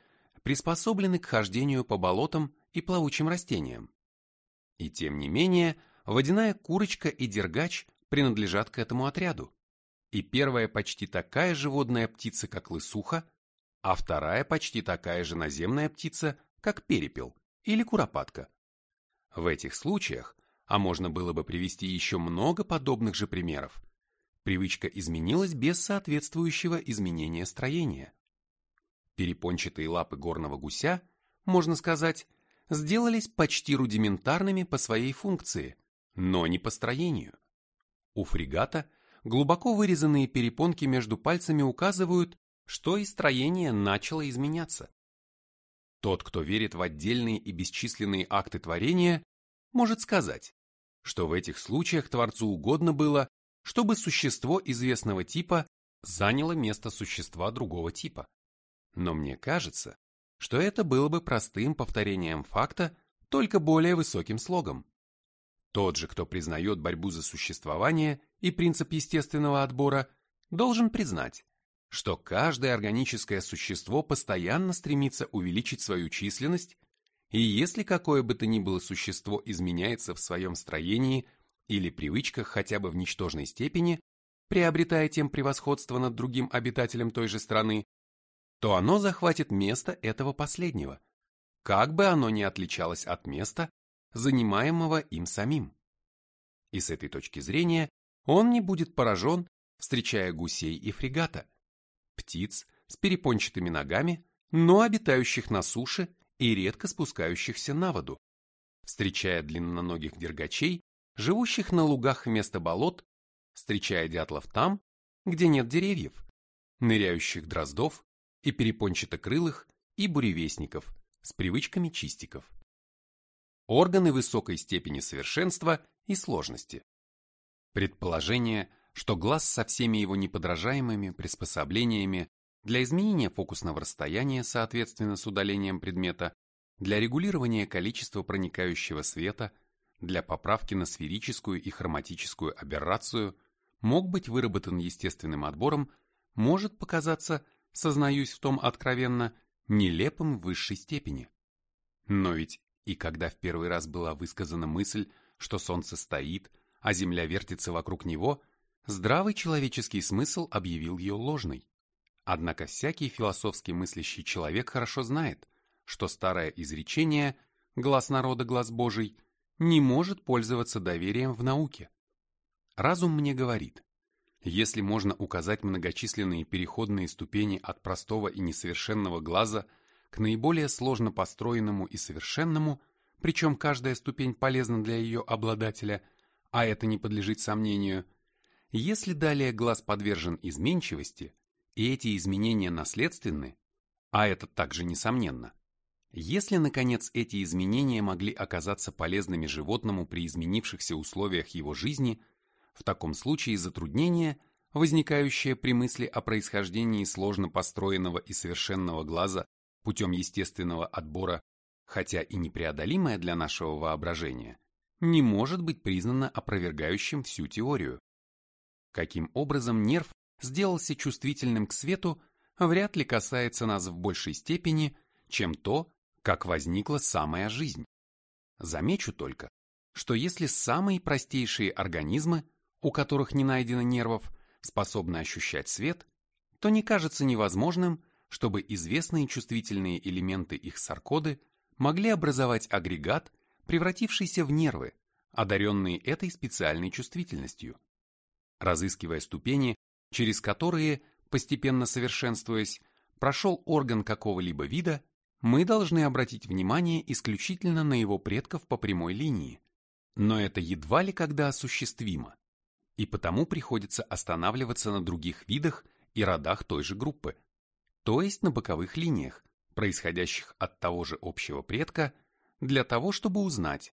приспособлены к хождению по болотам и плавучим растениям. И тем не менее, водяная курочка и дергач принадлежат к этому отряду. И первая почти такая же водная птица, как лысуха, а вторая почти такая же наземная птица, как перепел или куропатка. В этих случаях, а можно было бы привести еще много подобных же примеров, привычка изменилась без соответствующего изменения строения. Перепончатые лапы горного гуся, можно сказать, сделались почти рудиментарными по своей функции, но не по строению. У фрегата глубоко вырезанные перепонки между пальцами указывают, что и строение начало изменяться. Тот, кто верит в отдельные и бесчисленные акты творения, может сказать, что в этих случаях Творцу угодно было, чтобы существо известного типа заняло место существа другого типа. Но мне кажется, что это было бы простым повторением факта, только более высоким слогом. Тот же, кто признает борьбу за существование и принцип естественного отбора, должен признать, что каждое органическое существо постоянно стремится увеличить свою численность, и если какое бы то ни было существо изменяется в своем строении или привычках хотя бы в ничтожной степени, приобретая тем превосходство над другим обитателем той же страны, то оно захватит место этого последнего, как бы оно ни отличалось от места, занимаемого им самим. И с этой точки зрения он не будет поражен, встречая гусей и фрегата, птиц с перепончатыми ногами, но обитающих на суше и редко спускающихся на воду, встречая длинноногих дергачей, живущих на лугах вместо болот, встречая дятлов там, где нет деревьев, ныряющих дроздов и перепончатокрылых, и буревестников с привычками чистиков. Органы высокой степени совершенства и сложности. Предположение, что глаз со всеми его неподражаемыми приспособлениями для изменения фокусного расстояния соответственно с удалением предмета, для регулирования количества проникающего света, для поправки на сферическую и хроматическую аберрацию, мог быть выработан естественным отбором, может показаться сознаюсь в том откровенно, нелепым в высшей степени. Но ведь и когда в первый раз была высказана мысль, что Солнце стоит, а Земля вертится вокруг него, здравый человеческий смысл объявил ее ложной. Однако всякий философски мыслящий человек хорошо знает, что старое изречение «глаз народа, глаз Божий» не может пользоваться доверием в науке. Разум мне говорит, если можно указать многочисленные переходные ступени от простого и несовершенного глаза к наиболее сложно построенному и совершенному, причем каждая ступень полезна для ее обладателя, а это не подлежит сомнению, если далее глаз подвержен изменчивости, и эти изменения наследственны, а это также несомненно, если, наконец, эти изменения могли оказаться полезными животному при изменившихся условиях его жизни – в таком случае затруднение, возникающее при мысли о происхождении сложно построенного и совершенного глаза путем естественного отбора, хотя и непреодолимое для нашего воображения, не может быть признано опровергающим всю теорию. Каким образом нерв сделался чувствительным к свету, вряд ли касается нас в большей степени, чем то, как возникла самая жизнь. Замечу только, что если самые простейшие организмы у которых не найдено нервов, способны ощущать свет, то не кажется невозможным, чтобы известные чувствительные элементы их саркоды могли образовать агрегат, превратившийся в нервы, одаренные этой специальной чувствительностью. Разыскивая ступени, через которые, постепенно совершенствуясь, прошел орган какого-либо вида, мы должны обратить внимание исключительно на его предков по прямой линии. Но это едва ли когда осуществимо и потому приходится останавливаться на других видах и родах той же группы, то есть на боковых линиях, происходящих от того же общего предка, для того, чтобы узнать,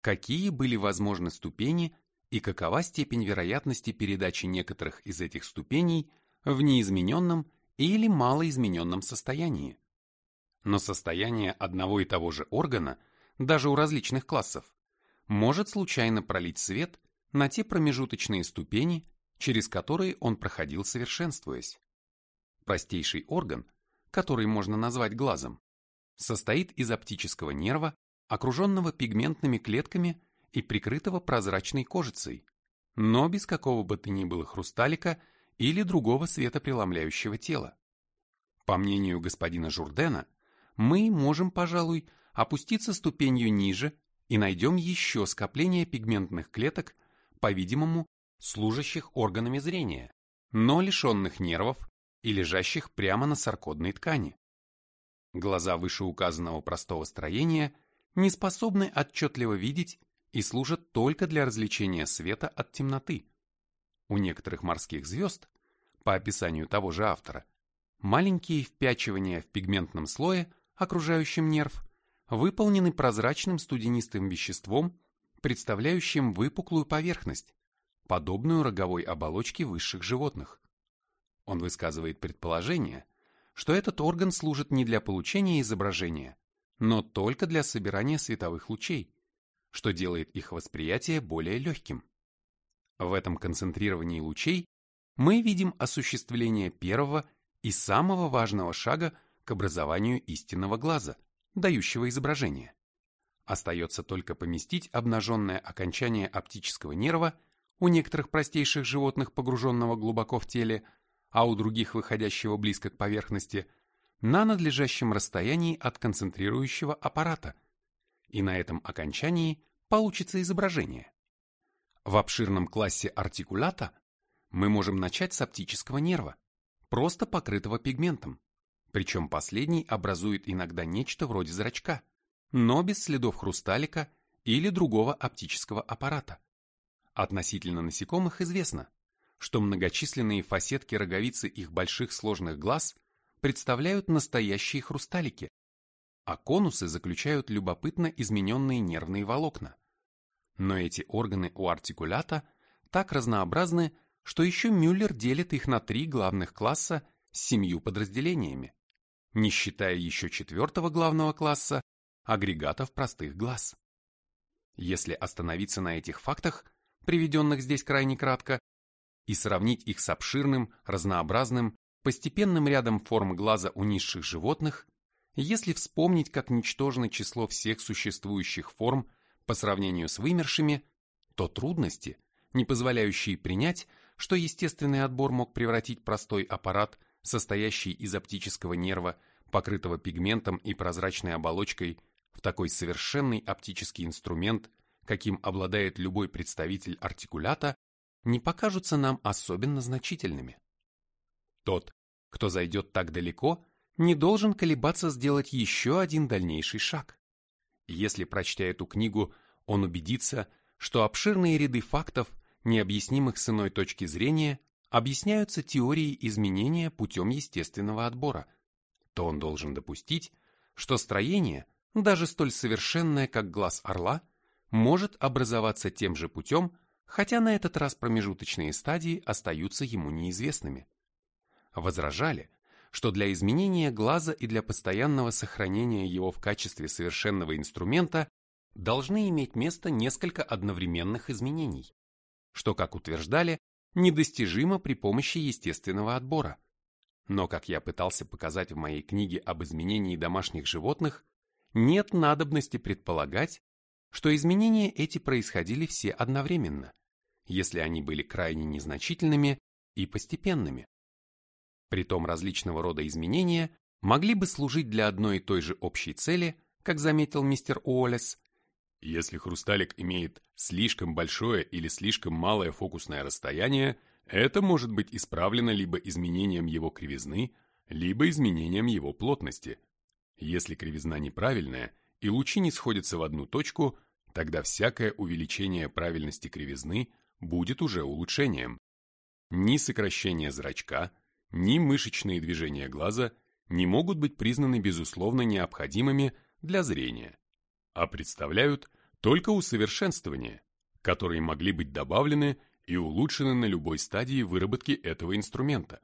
какие были возможны ступени и какова степень вероятности передачи некоторых из этих ступеней в неизмененном или малоизмененном состоянии. Но состояние одного и того же органа, даже у различных классов, может случайно пролить свет на те промежуточные ступени, через которые он проходил совершенствуясь. Простейший орган, который можно назвать глазом, состоит из оптического нерва, окруженного пигментными клетками и прикрытого прозрачной кожицей, но без какого бы то ни было хрусталика или другого светопреломляющего тела. По мнению господина Журдена, мы можем, пожалуй, опуститься ступенью ниже и найдем еще скопление пигментных клеток по-видимому, служащих органами зрения, но лишенных нервов и лежащих прямо на саркодной ткани. Глаза вышеуказанного простого строения не способны отчетливо видеть и служат только для развлечения света от темноты. У некоторых морских звезд, по описанию того же автора, маленькие впячивания в пигментном слое, окружающем нерв, выполнены прозрачным студенистым веществом, представляющим выпуклую поверхность, подобную роговой оболочке высших животных. Он высказывает предположение, что этот орган служит не для получения изображения, но только для собирания световых лучей, что делает их восприятие более легким. В этом концентрировании лучей мы видим осуществление первого и самого важного шага к образованию истинного глаза, дающего изображение. Остается только поместить обнаженное окончание оптического нерва у некоторых простейших животных, погруженного глубоко в теле, а у других выходящего близко к поверхности, на надлежащем расстоянии от концентрирующего аппарата, и на этом окончании получится изображение. В обширном классе артикулята мы можем начать с оптического нерва, просто покрытого пигментом, причем последний образует иногда нечто вроде зрачка, но без следов хрусталика или другого оптического аппарата. Относительно насекомых известно, что многочисленные фасетки роговицы их больших сложных глаз представляют настоящие хрусталики, а конусы заключают любопытно измененные нервные волокна. Но эти органы у артикулята так разнообразны, что еще Мюллер делит их на три главных класса с семью подразделениями, не считая еще четвертого главного класса агрегатов простых глаз. Если остановиться на этих фактах, приведенных здесь крайне кратко, и сравнить их с обширным, разнообразным, постепенным рядом форм глаза у низших животных, если вспомнить как ничтожное число всех существующих форм по сравнению с вымершими, то трудности, не позволяющие принять, что естественный отбор мог превратить простой аппарат, состоящий из оптического нерва, покрытого пигментом и прозрачной оболочкой, в такой совершенный оптический инструмент, каким обладает любой представитель артикулята, не покажутся нам особенно значительными. Тот, кто зайдет так далеко, не должен колебаться сделать еще один дальнейший шаг. Если, прочтя эту книгу, он убедится, что обширные ряды фактов, необъяснимых с иной точки зрения, объясняются теорией изменения путем естественного отбора, то он должен допустить, что строение, даже столь совершенное, как глаз орла, может образоваться тем же путем, хотя на этот раз промежуточные стадии остаются ему неизвестными. Возражали, что для изменения глаза и для постоянного сохранения его в качестве совершенного инструмента должны иметь место несколько одновременных изменений, что, как утверждали, недостижимо при помощи естественного отбора. Но, как я пытался показать в моей книге об изменении домашних животных, нет надобности предполагать, что изменения эти происходили все одновременно, если они были крайне незначительными и постепенными. Притом различного рода изменения могли бы служить для одной и той же общей цели, как заметил мистер Уоллес, если хрусталик имеет слишком большое или слишком малое фокусное расстояние, это может быть исправлено либо изменением его кривизны, либо изменением его плотности. Если кривизна неправильная и лучи не сходятся в одну точку, тогда всякое увеличение правильности кривизны будет уже улучшением. Ни сокращение зрачка, ни мышечные движения глаза не могут быть признаны безусловно необходимыми для зрения, а представляют только усовершенствования, которые могли быть добавлены и улучшены на любой стадии выработки этого инструмента.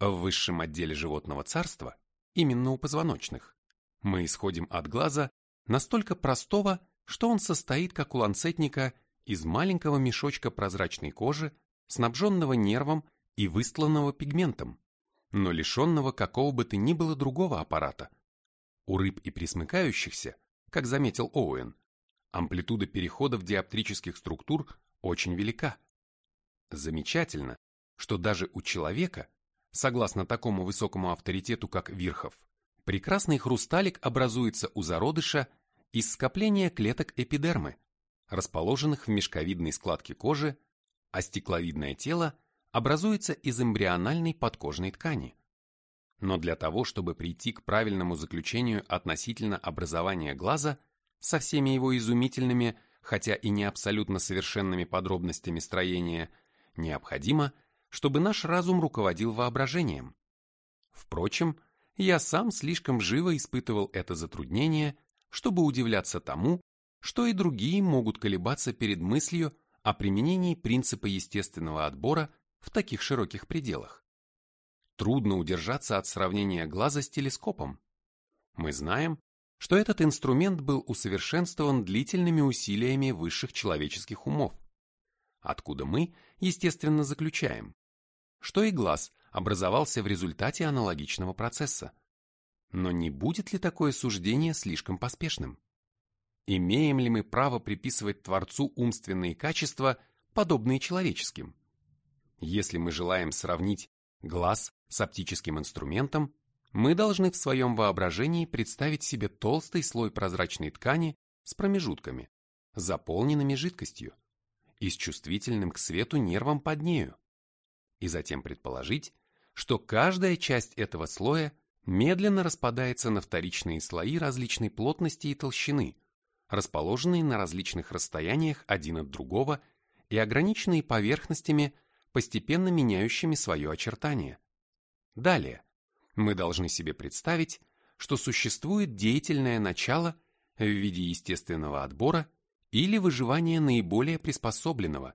В высшем отделе животного царства, именно у позвоночных, мы исходим от глаза настолько простого, что он состоит, как у ланцетника, из маленького мешочка прозрачной кожи, снабженного нервом и выстланного пигментом, но лишенного какого бы то ни было другого аппарата. У рыб и присмыкающихся, как заметил Оуэн, амплитуда переходов диоптрических структур очень велика. Замечательно, что даже у человека, согласно такому высокому авторитету, как Вирхов, прекрасный хрусталик образуется у зародыша из скопления клеток эпидермы, расположенных в мешковидной складке кожи, а стекловидное тело образуется из эмбриональной подкожной ткани. Но для того, чтобы прийти к правильному заключению относительно образования глаза со всеми его изумительными, хотя и не абсолютно совершенными подробностями строения, необходимо, чтобы наш разум руководил воображением. Впрочем, я сам слишком живо испытывал это затруднение, чтобы удивляться тому, что и другие могут колебаться перед мыслью о применении принципа естественного отбора в таких широких пределах. Трудно удержаться от сравнения глаза с телескопом. Мы знаем, что этот инструмент был усовершенствован длительными усилиями высших человеческих умов. Откуда мы, естественно, заключаем, что и глаз образовался в результате аналогичного процесса. Но не будет ли такое суждение слишком поспешным? Имеем ли мы право приписывать Творцу умственные качества, подобные человеческим? Если мы желаем сравнить глаз с оптическим инструментом, мы должны в своем воображении представить себе толстый слой прозрачной ткани с промежутками, заполненными жидкостью, и с чувствительным к свету нервом под нею, и затем предположить, что каждая часть этого слоя медленно распадается на вторичные слои различной плотности и толщины, расположенные на различных расстояниях один от другого и ограниченные поверхностями, постепенно меняющими свое очертание. Далее, мы должны себе представить, что существует деятельное начало в виде естественного отбора или выживания наиболее приспособленного,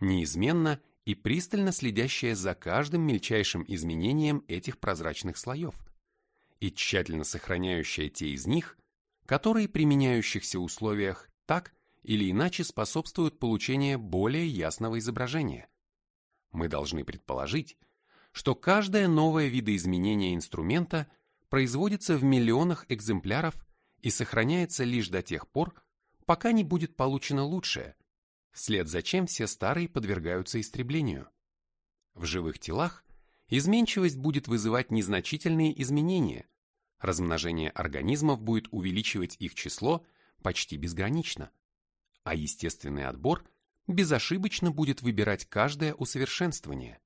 неизменно и пристально следящее за каждым мельчайшим изменением этих прозрачных слоев и тщательно сохраняющее те из них, которые при меняющихся условиях так или иначе способствуют получению более ясного изображения. Мы должны предположить, что каждое новое видоизменение инструмента производится в миллионах экземпляров и сохраняется лишь до тех пор, пока не будет получено лучшее, вслед за чем все старые подвергаются истреблению. В живых телах изменчивость будет вызывать незначительные изменения, размножение организмов будет увеличивать их число почти безгранично, а естественный отбор безошибочно будет выбирать каждое усовершенствование.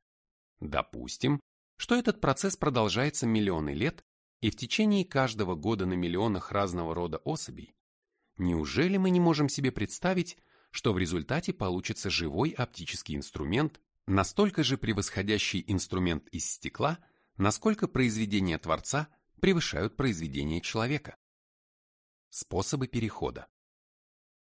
Допустим, что этот процесс продолжается миллионы лет, и в течение каждого года на миллионах разного рода особей. Неужели мы не можем себе представить, что в результате получится живой оптический инструмент, настолько же превосходящий инструмент из стекла, насколько произведения Творца – превышают произведения человека. Способы перехода.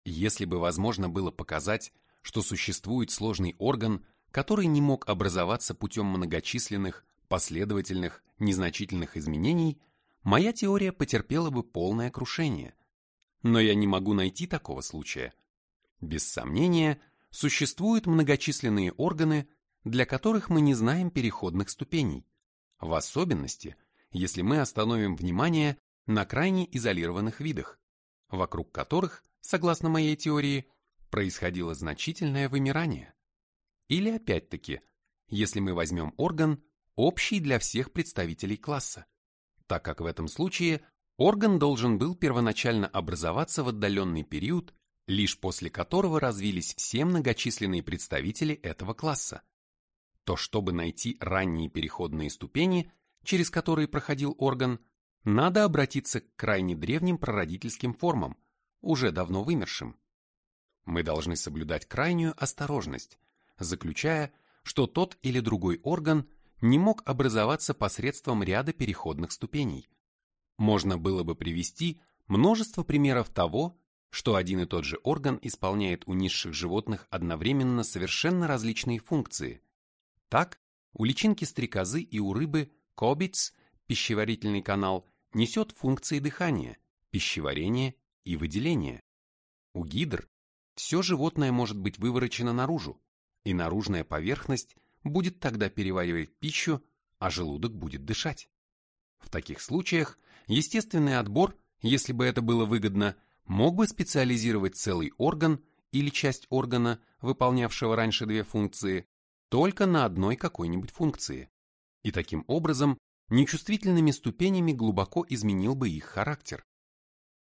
Если бы возможно было показать, что существует сложный орган, который не мог образоваться путем многочисленных, последовательных, незначительных изменений, моя теория потерпела бы полное крушение. Но я не могу найти такого случая. Без сомнения, существуют многочисленные органы, для которых мы не знаем переходных ступеней, в особенности – если мы остановим внимание на крайне изолированных видах, вокруг которых, согласно моей теории, происходило значительное вымирание. Или опять-таки, если мы возьмем орган, общий для всех представителей класса, так как в этом случае орган должен был первоначально образоваться в отдаленный период, лишь после которого развились все многочисленные представители этого класса, то чтобы найти ранние переходные ступени, через которые проходил орган, надо обратиться к крайне древним прародительским формам, уже давно вымершим. Мы должны соблюдать крайнюю осторожность, заключая, что тот или другой орган не мог образоваться посредством ряда переходных ступеней. Можно было бы привести множество примеров того, что один и тот же орган исполняет у низших животных одновременно совершенно различные функции. Так, у личинки стрекозы и у рыбы Кобиц, пищеварительный канал, несет функции дыхания, пищеварения и выделения. У гидр все животное может быть выворочено наружу, и наружная поверхность будет тогда переваривать пищу, а желудок будет дышать. В таких случаях естественный отбор, если бы это было выгодно, мог бы специализировать целый орган или часть органа, выполнявшего раньше две функции, только на одной какой-нибудь функции и таким образом нечувствительными ступенями глубоко изменил бы их характер.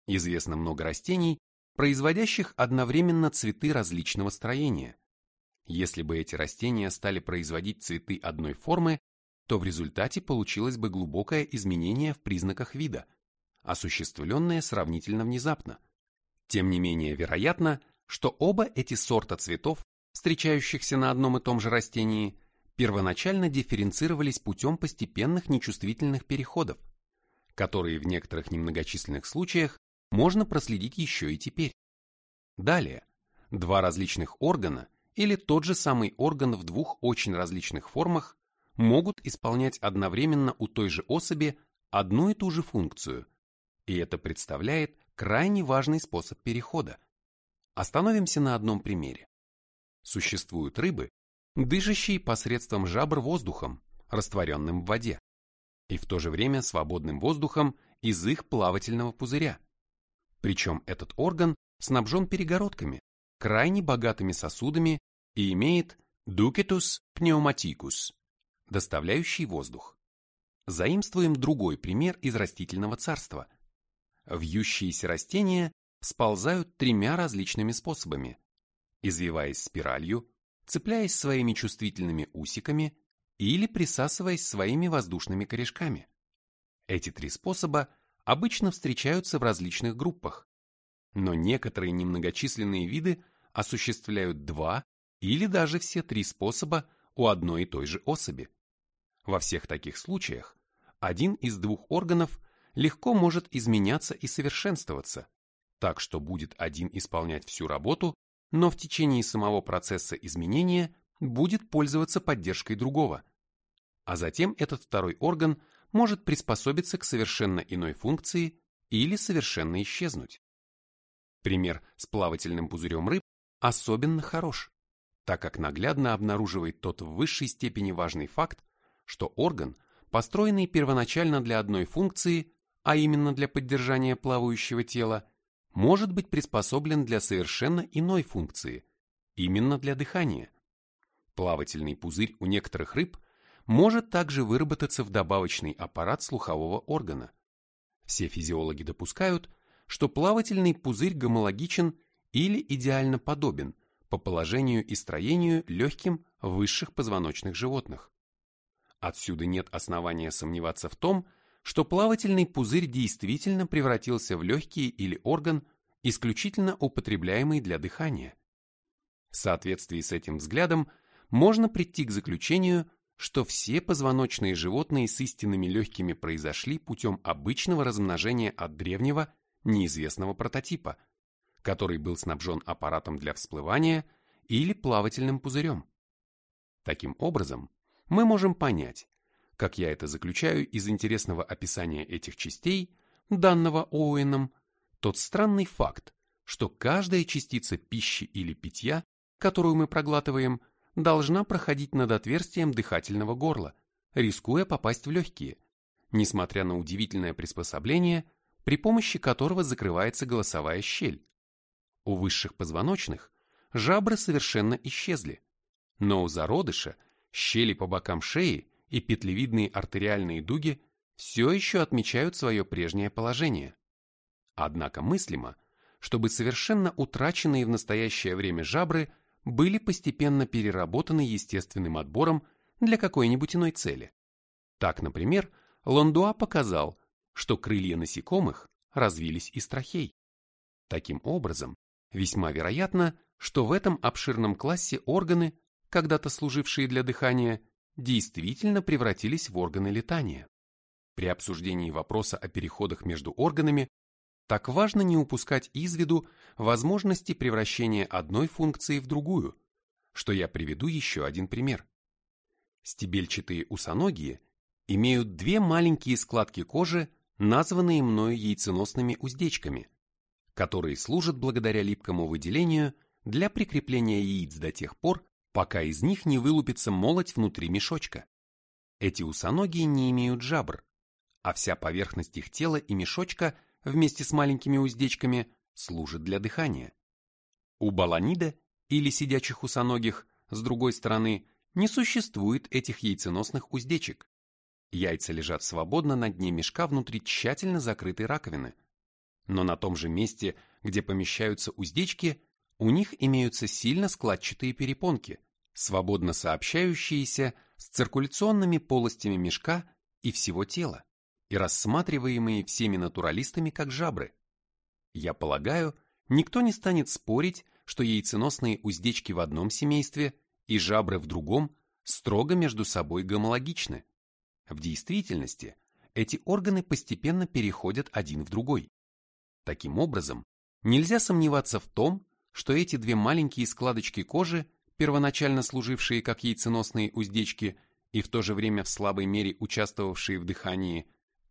Известно много растений, производящих одновременно цветы различного строения. Если бы эти растения стали производить цветы одной формы, то в результате получилось бы глубокое изменение в признаках вида, осуществленное сравнительно внезапно. Тем не менее вероятно, что оба эти сорта цветов, встречающихся на одном и том же растении, первоначально дифференцировались путем постепенных нечувствительных переходов, которые в некоторых немногочисленных случаях можно проследить еще и теперь. Далее, два различных органа или тот же самый орган в двух очень различных формах могут исполнять одновременно у той же особи одну и ту же функцию, и это представляет крайне важный способ перехода. Остановимся на одном примере. Существуют рыбы, дышащие посредством жабр воздухом, растворенным в воде, и в то же время свободным воздухом из их плавательного пузыря. Причем этот орган снабжен перегородками, крайне богатыми сосудами и имеет ducetus pneumaticus, доставляющий воздух. Заимствуем другой пример из растительного царства. Вьющиеся растения сползают тремя различными способами, извиваясь спиралью, цепляясь своими чувствительными усиками или присасываясь своими воздушными корешками. Эти три способа обычно встречаются в различных группах, но некоторые немногочисленные виды осуществляют два или даже все три способа у одной и той же особи. Во всех таких случаях один из двух органов легко может изменяться и совершенствоваться, так что будет один исполнять всю работу, но в течение самого процесса изменения будет пользоваться поддержкой другого. А затем этот второй орган может приспособиться к совершенно иной функции или совершенно исчезнуть. Пример с плавательным пузырем рыб особенно хорош, так как наглядно обнаруживает тот в высшей степени важный факт, что орган, построенный первоначально для одной функции, а именно для поддержания плавающего тела, может быть приспособлен для совершенно иной функции, именно для дыхания. Плавательный пузырь у некоторых рыб может также выработаться в добавочный аппарат слухового органа. Все физиологи допускают, что плавательный пузырь гомологичен или идеально подобен по положению и строению легким высших позвоночных животных. Отсюда нет основания сомневаться в том, что плавательный пузырь действительно превратился в легкий или орган, исключительно употребляемый для дыхания. В соответствии с этим взглядом можно прийти к заключению, что все позвоночные животные с истинными легкими произошли путем обычного размножения от древнего, неизвестного прототипа, который был снабжен аппаратом для всплывания или плавательным пузырем. Таким образом, мы можем понять, как я это заключаю из интересного описания этих частей, данного Оуэном, тот странный факт, что каждая частица пищи или питья, которую мы проглатываем, должна проходить над отверстием дыхательного горла, рискуя попасть в легкие, несмотря на удивительное приспособление, при помощи которого закрывается голосовая щель. У высших позвоночных жабры совершенно исчезли, но у зародыша – щели по бокам шеи и петлевидные артериальные дуги все еще отмечают свое прежнее положение. Однако мыслимо, чтобы совершенно утраченные в настоящее время жабры были постепенно переработаны естественным отбором для какой-нибудь иной цели. Так, например, Лондуа показал, что крылья насекомых развились из трахей. Таким образом, весьма вероятно, что в этом обширном классе органы когда-то служившие для дыхания, действительно превратились в органы летания. При обсуждении вопроса о переходах между органами так важно не упускать из виду возможности превращения одной функции в другую, что я приведу еще один пример. Стебельчатые усоногие имеют две маленькие складки кожи, названные мною яйценосными уздечками, которые служат благодаря липкому выделению для прикрепления яиц до тех пор, пока из них не вылупится молоть внутри мешочка. Эти усоногие не имеют жабр, а вся поверхность их тела и мешочка вместе с маленькими уздечками служит для дыхания. У баланида или сидячих усоногих, с другой стороны, не существует этих яйценосных уздечек. Яйца лежат свободно на дне мешка внутри тщательно закрытой раковины. Но на том же месте, где помещаются уздечки, у них имеются сильно складчатые перепонки, свободно сообщающиеся с циркуляционными полостями мешка и всего тела, и рассматриваемые всеми натуралистами как жабры. Я полагаю, никто не станет спорить, что яйценосные уздечки в одном семействе и жабры в другом строго между собой гомологичны. В действительности эти органы постепенно переходят один в другой. Таким образом, нельзя сомневаться в том, что эти две маленькие складочки кожи, первоначально служившие как яйценосные уздечки и в то же время в слабой мере участвовавшие в дыхании,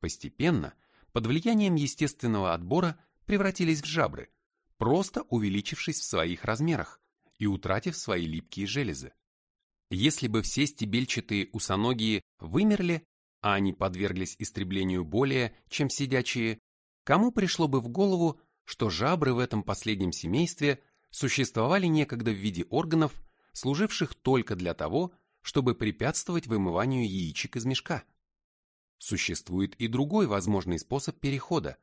постепенно, под влиянием естественного отбора, превратились в жабры, просто увеличившись в своих размерах и утратив свои липкие железы. Если бы все стебельчатые усоногие вымерли, а они подверглись истреблению более, чем сидячие, кому пришло бы в голову, что жабры в этом последнем семействе существовали некогда в виде органов, служивших только для того, чтобы препятствовать вымыванию яичек из мешка? Существует и другой возможный способ перехода,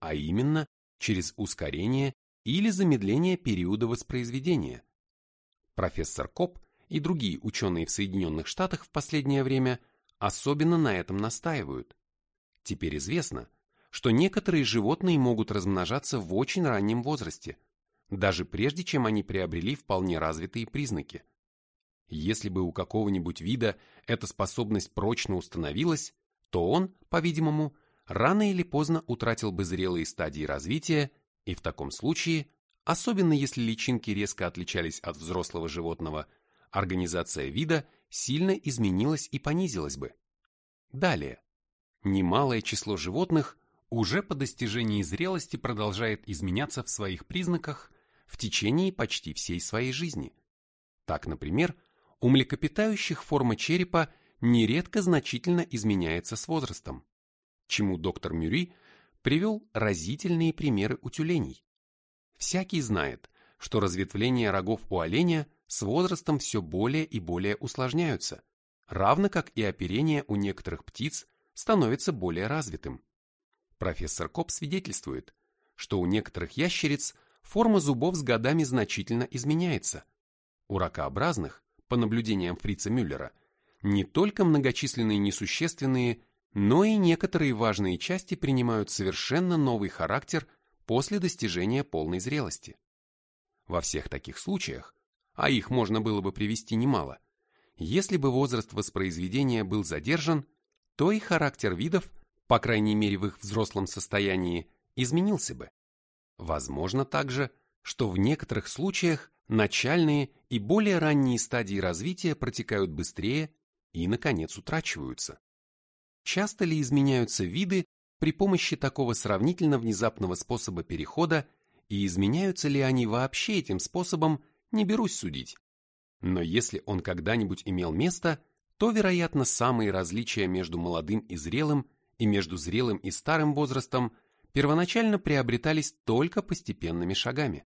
а именно через ускорение или замедление периода воспроизведения. Профессор Коп и другие ученые в Соединенных Штатах в последнее время особенно на этом настаивают. Теперь известно, что некоторые животные могут размножаться в очень раннем возрасте, даже прежде чем они приобрели вполне развитые признаки. Если бы у какого-нибудь вида эта способность прочно установилась, то он, по-видимому, рано или поздно утратил бы зрелые стадии развития, и в таком случае, особенно если личинки резко отличались от взрослого животного организация вида сильно изменилась и понизилась бы. Далее. Немалое число животных уже по достижении зрелости продолжает изменяться в своих признаках в течение почти всей своей жизни. Так, например, у млекопитающих форма черепа нередко значительно изменяется с возрастом, чему доктор Мюри привел разительные примеры у тюленей. Всякий знает, что разветвление рогов у оленя с возрастом все более и более усложняются, равно как и оперение у некоторых птиц становится более развитым. Профессор Коп свидетельствует, что у некоторых ящериц форма зубов с годами значительно изменяется. У ракообразных, по наблюдениям Фрица Мюллера, не только многочисленные несущественные, но и некоторые важные части принимают совершенно новый характер после достижения полной зрелости. Во всех таких случаях а их можно было бы привести немало, если бы возраст воспроизведения был задержан, то и характер видов, по крайней мере в их взрослом состоянии, изменился бы. Возможно также, что в некоторых случаях начальные и более ранние стадии развития протекают быстрее и, наконец, утрачиваются. Часто ли изменяются виды при помощи такого сравнительно внезапного способа перехода и изменяются ли они вообще этим способом не берусь судить. Но если он когда-нибудь имел место, то, вероятно, самые различия между молодым и зрелым и между зрелым и старым возрастом первоначально приобретались только постепенными шагами.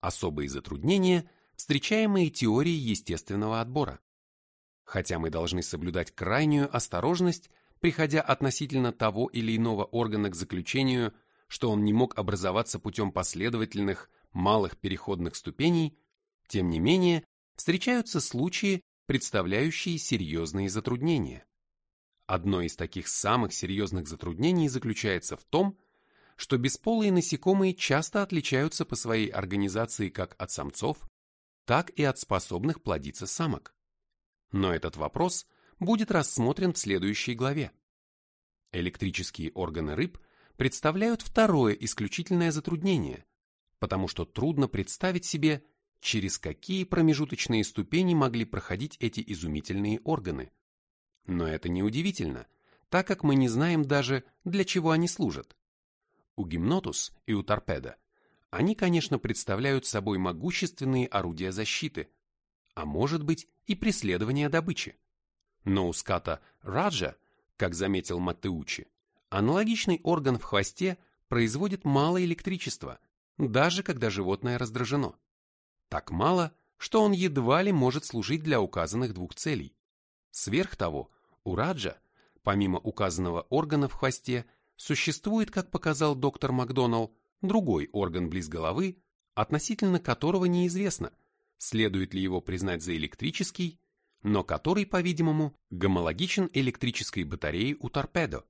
Особые затруднения, встречаемые теорией естественного отбора. Хотя мы должны соблюдать крайнюю осторожность, приходя относительно того или иного органа к заключению, что он не мог образоваться путем последовательных, малых переходных ступеней, тем не менее, встречаются случаи, представляющие серьезные затруднения. Одно из таких самых серьезных затруднений заключается в том, что бесполые насекомые часто отличаются по своей организации как от самцов, так и от способных плодиться самок. Но этот вопрос будет рассмотрен в следующей главе. Электрические органы рыб представляют второе исключительное затруднение, потому что трудно представить себе через какие промежуточные ступени могли проходить эти изумительные органы. Но это неудивительно, так как мы не знаем даже, для чего они служат. У гимнотус и у торпеда они, конечно, представляют собой могущественные орудия защиты, а может быть и преследования добычи. Но у ската раджа, как заметил Маттеучи, аналогичный орган в хвосте производит мало электричества, даже когда животное раздражено. Так мало, что он едва ли может служить для указанных двух целей. Сверх того, у Раджа, помимо указанного органа в хвосте, существует, как показал доктор Макдоналл, другой орган близ головы, относительно которого неизвестно, следует ли его признать за электрический, но который, по-видимому, гомологичен электрической батарее у торпедо.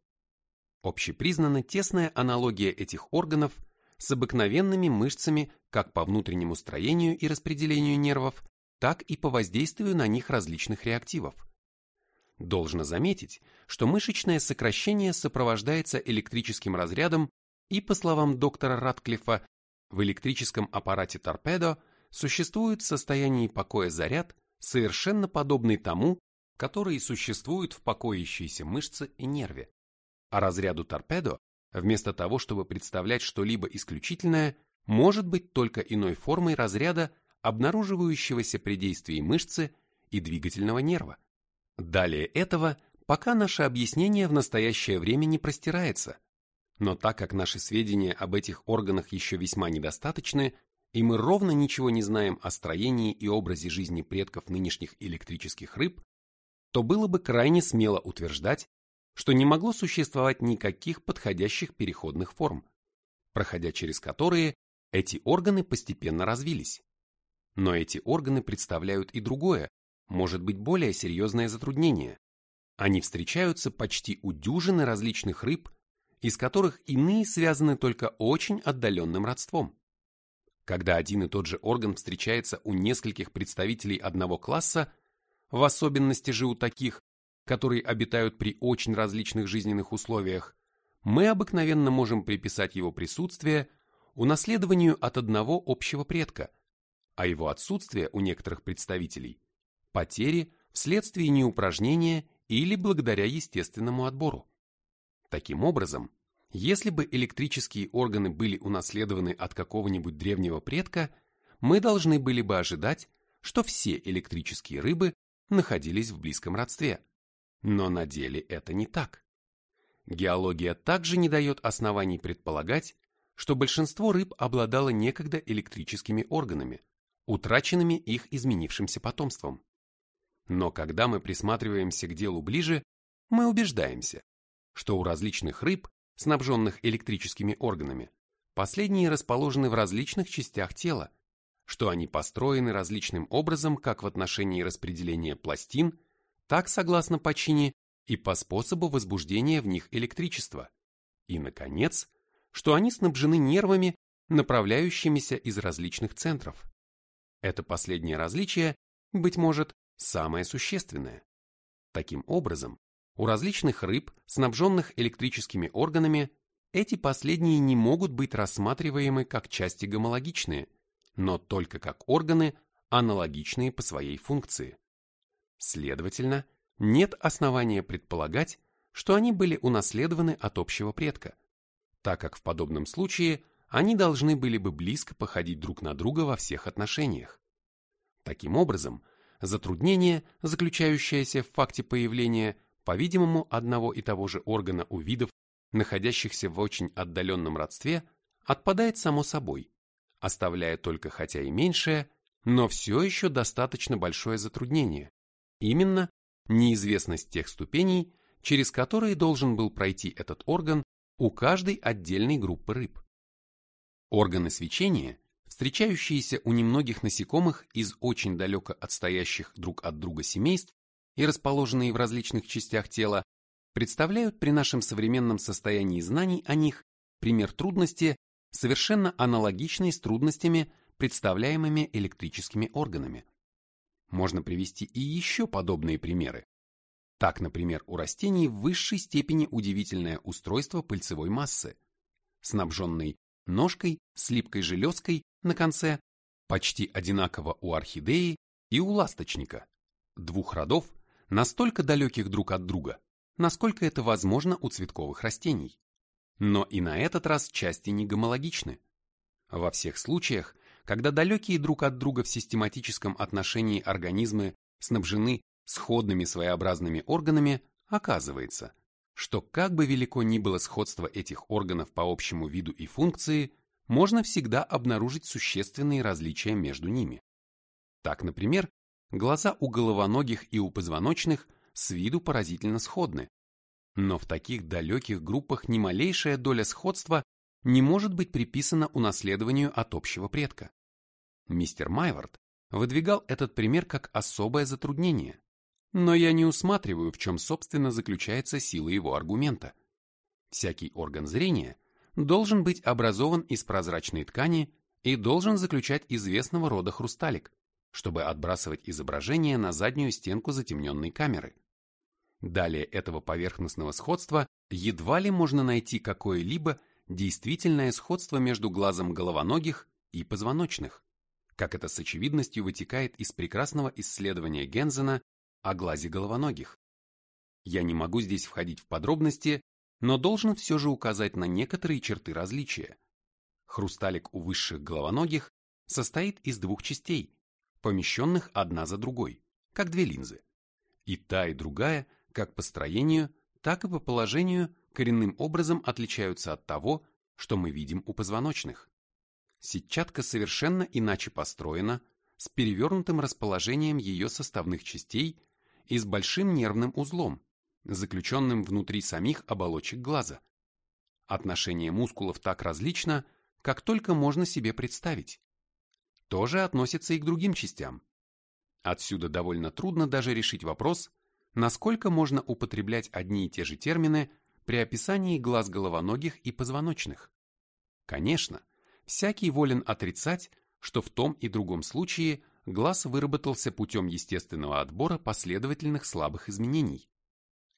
Общепризнана тесная аналогия этих органов с обыкновенными мышцами как по внутреннему строению и распределению нервов, так и по воздействию на них различных реактивов. Должно заметить, что мышечное сокращение сопровождается электрическим разрядом и, по словам доктора Ратклифа, в электрическом аппарате торпедо существует в состоянии покоя заряд, совершенно подобный тому, который существует в покоящейся мышце и нерве. А разряду торпедо, вместо того, чтобы представлять что-либо исключительное, может быть только иной формой разряда, обнаруживающегося при действии мышцы и двигательного нерва. Далее этого пока наше объяснение в настоящее время не простирается, но так как наши сведения об этих органах еще весьма недостаточны, и мы ровно ничего не знаем о строении и образе жизни предков нынешних электрических рыб, то было бы крайне смело утверждать, что не могло существовать никаких подходящих переходных форм, проходя через которые эти органы постепенно развились. Но эти органы представляют и другое, может быть более серьезное затруднение. Они встречаются почти у дюжины различных рыб, из которых иные связаны только очень отдаленным родством. Когда один и тот же орган встречается у нескольких представителей одного класса, в особенности же у таких, которые обитают при очень различных жизненных условиях, мы обыкновенно можем приписать его присутствие унаследованию от одного общего предка, а его отсутствие у некоторых представителей – потери вследствие неупражнения или благодаря естественному отбору. Таким образом, если бы электрические органы были унаследованы от какого-нибудь древнего предка, мы должны были бы ожидать, что все электрические рыбы находились в близком родстве. Но на деле это не так. Геология также не дает оснований предполагать, что большинство рыб обладало некогда электрическими органами, утраченными их изменившимся потомством. Но когда мы присматриваемся к делу ближе, мы убеждаемся, что у различных рыб, снабженных электрическими органами, последние расположены в различных частях тела, что они построены различным образом как в отношении распределения пластин, так согласно почине и по способу возбуждения в них электричества. И, наконец, что они снабжены нервами, направляющимися из различных центров. Это последнее различие, быть может, самое существенное. Таким образом, у различных рыб, снабженных электрическими органами, эти последние не могут быть рассматриваемы как части гомологичные, но только как органы, аналогичные по своей функции. Следовательно, нет основания предполагать, что они были унаследованы от общего предка, так как в подобном случае они должны были бы близко походить друг на друга во всех отношениях. Таким образом, затруднение, заключающееся в факте появления, по-видимому, одного и того же органа у видов, находящихся в очень отдаленном родстве, отпадает само собой, оставляя только хотя и меньшее, но все еще достаточно большое затруднение, именно неизвестность тех ступеней, через которые должен был пройти этот орган у каждой отдельной группы рыб. Органы свечения, встречающиеся у немногих насекомых из очень далеко отстоящих друг от друга семейств и расположенные в различных частях тела, представляют при нашем современном состоянии знаний о них пример трудности, совершенно аналогичный с трудностями, представляемыми электрическими органами. Можно привести и еще подобные примеры. Так, например, у растений в высшей степени удивительное устройство пыльцевой массы, снабженной ножкой с липкой железкой на конце, почти одинаково у орхидеи и у ласточника, двух родов, настолько далеких друг от друга, насколько это возможно у цветковых растений. Но и на этот раз части не гомологичны. Во всех случаях когда далекие друг от друга в систематическом отношении организмы снабжены сходными своеобразными органами, оказывается, что как бы велико ни было сходство этих органов по общему виду и функции, можно всегда обнаружить существенные различия между ними. Так, например, глаза у головоногих и у позвоночных с виду поразительно сходны, но в таких далеких группах ни малейшая доля сходства не может быть приписана унаследованию от общего предка. Мистер Майвард выдвигал этот пример как особое затруднение, но я не усматриваю, в чем собственно заключается сила его аргумента. Всякий орган зрения должен быть образован из прозрачной ткани и должен заключать известного рода хрусталик, чтобы отбрасывать изображение на заднюю стенку затемненной камеры. Далее этого поверхностного сходства едва ли можно найти какое-либо действительное сходство между глазом головоногих и позвоночных, как это с очевидностью вытекает из прекрасного исследования Гензена о глазе головоногих. Я не могу здесь входить в подробности, но должен все же указать на некоторые черты различия. Хрусталик у высших головоногих состоит из двух частей, помещенных одна за другой, как две линзы. И та, и другая, как по строению, так и по положению, коренным образом отличаются от того, что мы видим у позвоночных. Сетчатка совершенно иначе построена, с перевернутым расположением ее составных частей и с большим нервным узлом, заключенным внутри самих оболочек глаза. Отношение мускулов так различно, как только можно себе представить. То же относится и к другим частям. Отсюда довольно трудно даже решить вопрос, насколько можно употреблять одни и те же термины при описании глаз головоногих и позвоночных. Конечно, всякий волен отрицать, что в том и другом случае глаз выработался путем естественного отбора последовательных слабых изменений.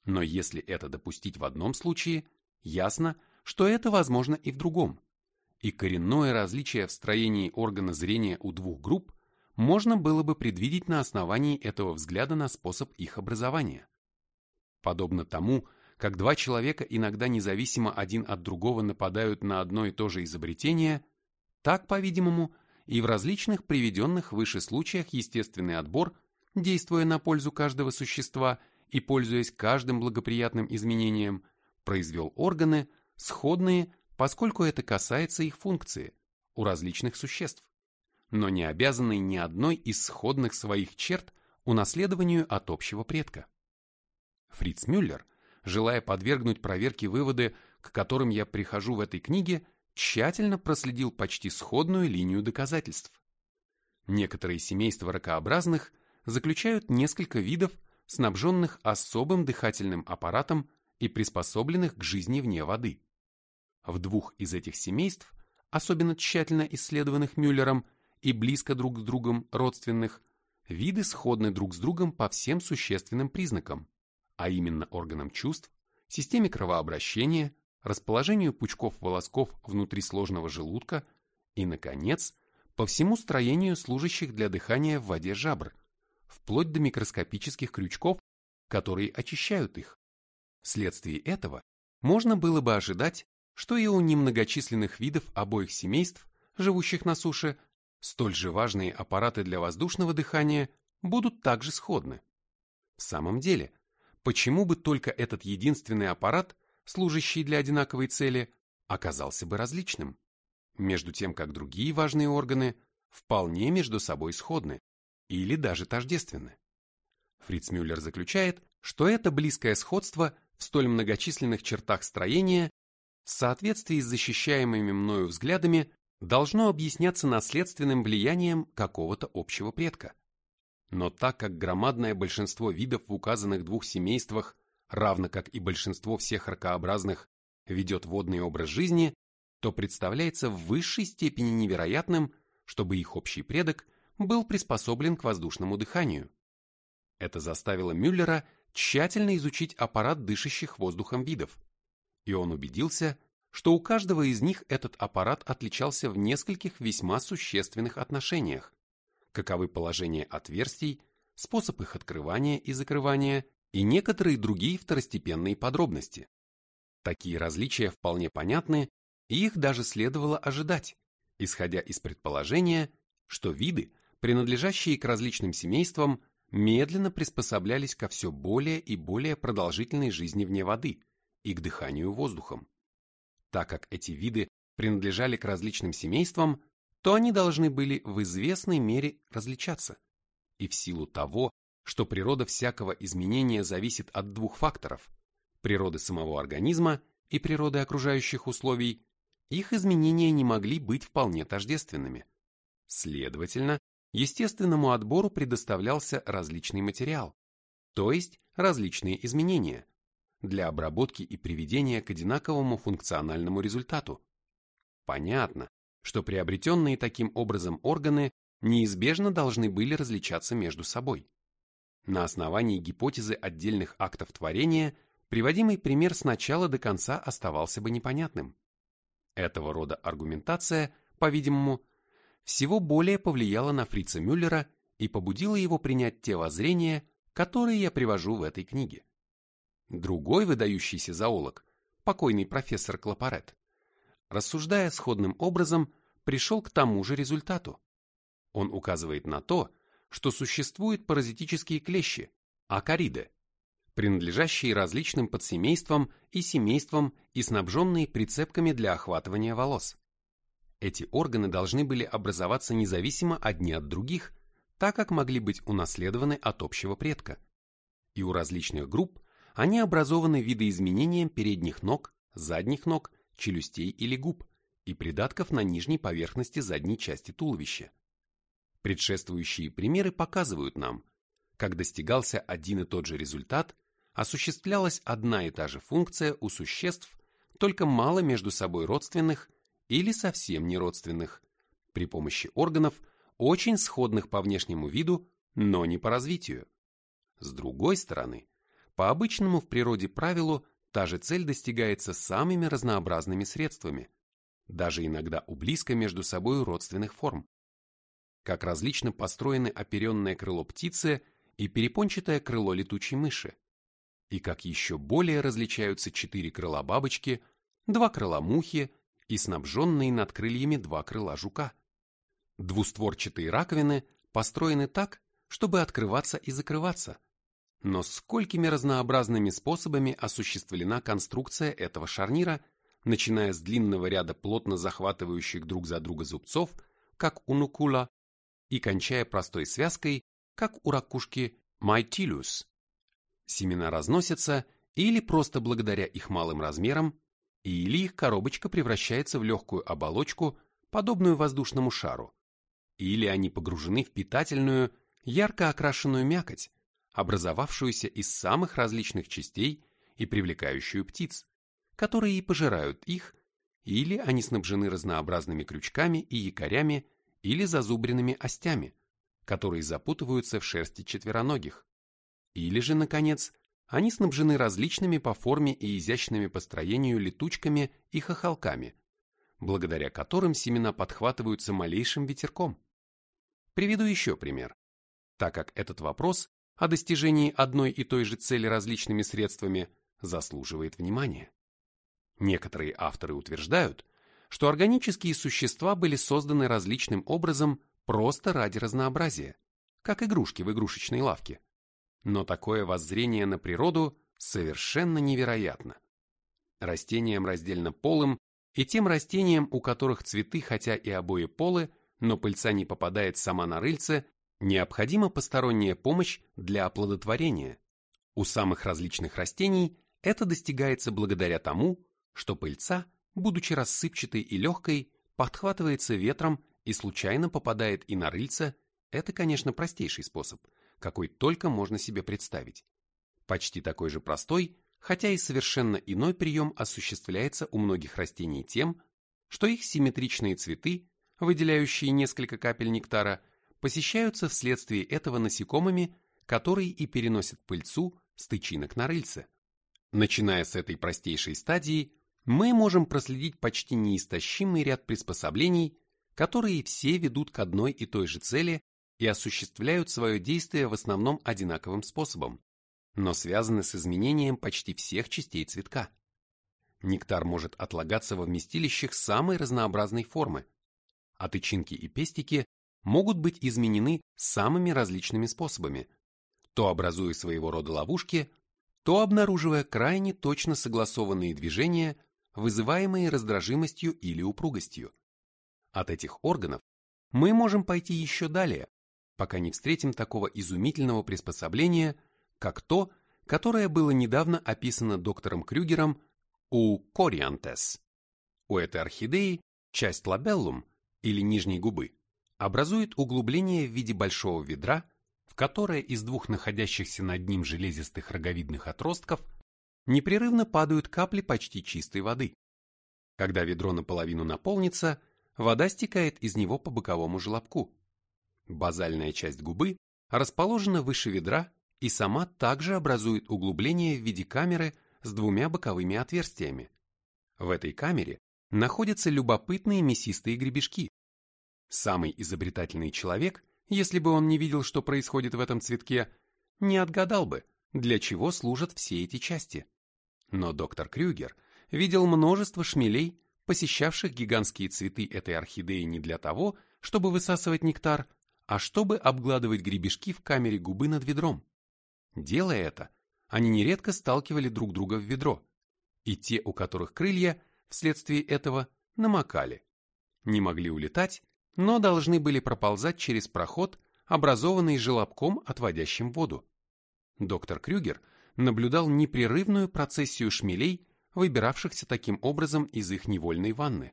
Но если это допустить в одном случае, ясно, что это возможно и в другом. И коренное различие в строении органа зрения у двух групп можно было бы предвидеть на основании этого взгляда на способ их образования. Подобно тому, как два человека иногда независимо один от другого нападают на одно и то же изобретение, так, по-видимому, и в различных приведенных выше случаях естественный отбор, действуя на пользу каждого существа и пользуясь каждым благоприятным изменением, произвел органы, сходные, поскольку это касается их функции, у различных существ, но не обязанные ни одной из сходных своих черт унаследованию от общего предка. Фриц Мюллер, желая подвергнуть проверке выводы, к которым я прихожу в этой книге, тщательно проследил почти сходную линию доказательств. Некоторые семейства ракообразных заключают несколько видов, снабженных особым дыхательным аппаратом и приспособленных к жизни вне воды. В двух из этих семейств, особенно тщательно исследованных Мюллером и близко друг с другом родственных, виды сходны друг с другом по всем существенным признакам, а именно органам чувств, системе кровообращения, расположению пучков волосков внутри сложного желудка и, наконец, по всему строению служащих для дыхания в воде жабр, вплоть до микроскопических крючков, которые очищают их. Вследствие этого можно было бы ожидать, что и у немногочисленных видов обоих семейств, живущих на суше, столь же важные аппараты для воздушного дыхания будут также сходны. В самом деле, почему бы только этот единственный аппарат служащий для одинаковой цели, оказался бы различным, между тем как другие важные органы вполне между собой сходны или даже тождественны. Фриц Мюллер заключает, что это близкое сходство в столь многочисленных чертах строения в соответствии с защищаемыми мною взглядами должно объясняться наследственным влиянием какого-то общего предка. Но так как громадное большинство видов в указанных двух семействах равно как и большинство всех ракообразных, ведет водный образ жизни, то представляется в высшей степени невероятным, чтобы их общий предок был приспособлен к воздушному дыханию. Это заставило Мюллера тщательно изучить аппарат дышащих воздухом видов, и он убедился, что у каждого из них этот аппарат отличался в нескольких весьма существенных отношениях, каковы положение отверстий, способ их открывания и закрывания и некоторые другие второстепенные подробности. Такие различия вполне понятны, и их даже следовало ожидать, исходя из предположения, что виды, принадлежащие к различным семействам, медленно приспособлялись ко все более и более продолжительной жизни вне воды и к дыханию воздухом. Так как эти виды принадлежали к различным семействам, то они должны были в известной мере различаться. И в силу того, что природа всякого изменения зависит от двух факторов – природы самого организма и природы окружающих условий, их изменения не могли быть вполне тождественными. Следовательно, естественному отбору предоставлялся различный материал, то есть различные изменения, для обработки и приведения к одинаковому функциональному результату. Понятно, что приобретенные таким образом органы неизбежно должны были различаться между собой. На основании гипотезы отдельных актов творения приводимый пример с начала до конца оставался бы непонятным. Этого рода аргументация, по-видимому, всего более повлияла на Фрица Мюллера и побудила его принять те воззрения, которые я привожу в этой книге. Другой выдающийся зоолог, покойный профессор Клапарет, рассуждая сходным образом, пришел к тому же результату. Он указывает на то, что существуют паразитические клещи, акариды, принадлежащие различным подсемействам и семействам и снабженные прицепками для охватывания волос. Эти органы должны были образоваться независимо одни от других, так как могли быть унаследованы от общего предка. И у различных групп они образованы видоизменением передних ног, задних ног, челюстей или губ и придатков на нижней поверхности задней части туловища. Предшествующие примеры показывают нам, как достигался один и тот же результат, осуществлялась одна и та же функция у существ, только мало между собой родственных или совсем не родственных, при помощи органов, очень сходных по внешнему виду, но не по развитию. С другой стороны, по обычному в природе правилу, та же цель достигается самыми разнообразными средствами, даже иногда у близко между собой родственных форм как различно построены оперенное крыло птицы и перепончатое крыло летучей мыши, и как еще более различаются четыре крыла бабочки, два крыла мухи и снабженные над крыльями два крыла жука. Двустворчатые раковины построены так, чтобы открываться и закрываться, но сколькими разнообразными способами осуществлена конструкция этого шарнира, начиная с длинного ряда плотно захватывающих друг за друга зубцов, как у нукула, и кончая простой связкой, как у ракушки Mytilus. Семена разносятся или просто благодаря их малым размерам, или их коробочка превращается в легкую оболочку, подобную воздушному шару, или они погружены в питательную, ярко окрашенную мякоть, образовавшуюся из самых различных частей и привлекающую птиц, которые и пожирают их, или они снабжены разнообразными крючками и якорями, или зазубренными остями, которые запутываются в шерсти четвероногих. Или же, наконец, они снабжены различными по форме и изящными по строению летучками и хохолками, благодаря которым семена подхватываются малейшим ветерком. Приведу еще пример. Так как этот вопрос о достижении одной и той же цели различными средствами заслуживает внимания. Некоторые авторы утверждают, что органические существа были созданы различным образом просто ради разнообразия, как игрушки в игрушечной лавке. Но такое воззрение на природу совершенно невероятно. Растениям раздельно полым и тем растениям, у которых цветы хотя и обои полы, но пыльца не попадает сама на рыльце, необходима посторонняя помощь для оплодотворения. У самых различных растений это достигается благодаря тому, что пыльца – будучи рассыпчатой и легкой, подхватывается ветром и случайно попадает и на рыльце, это, конечно, простейший способ, какой только можно себе представить. Почти такой же простой, хотя и совершенно иной прием осуществляется у многих растений тем, что их симметричные цветы, выделяющие несколько капель нектара, посещаются вследствие этого насекомыми, которые и переносят пыльцу с тычинок на рыльце. Начиная с этой простейшей стадии, мы можем проследить почти неистощимый ряд приспособлений, которые все ведут к одной и той же цели и осуществляют свое действие в основном одинаковым способом, но связаны с изменением почти всех частей цветка. Нектар может отлагаться во вместилищах самой разнообразной формы, а тычинки и пестики могут быть изменены самыми различными способами, то образуя своего рода ловушки, то обнаруживая крайне точно согласованные движения вызываемые раздражимостью или упругостью. От этих органов мы можем пойти еще далее, пока не встретим такого изумительного приспособления, как то, которое было недавно описано доктором Крюгером у кориантес. У этой орхидеи часть лабеллум, или нижней губы, образует углубление в виде большого ведра, в которое из двух находящихся над ним железистых роговидных отростков непрерывно падают капли почти чистой воды. Когда ведро наполовину наполнится, вода стекает из него по боковому желобку. Базальная часть губы расположена выше ведра и сама также образует углубление в виде камеры с двумя боковыми отверстиями. В этой камере находятся любопытные мясистые гребешки. Самый изобретательный человек, если бы он не видел, что происходит в этом цветке, не отгадал бы, для чего служат все эти части. Но доктор Крюгер видел множество шмелей, посещавших гигантские цветы этой орхидеи не для того, чтобы высасывать нектар, а чтобы обгладывать гребешки в камере губы над ведром. Делая это, они нередко сталкивали друг друга в ведро, и те, у которых крылья, вследствие этого намокали. Не могли улетать, но должны были проползать через проход, образованный желобком, отводящим воду. Доктор Крюгер наблюдал непрерывную процессию шмелей, выбиравшихся таким образом из их невольной ванны.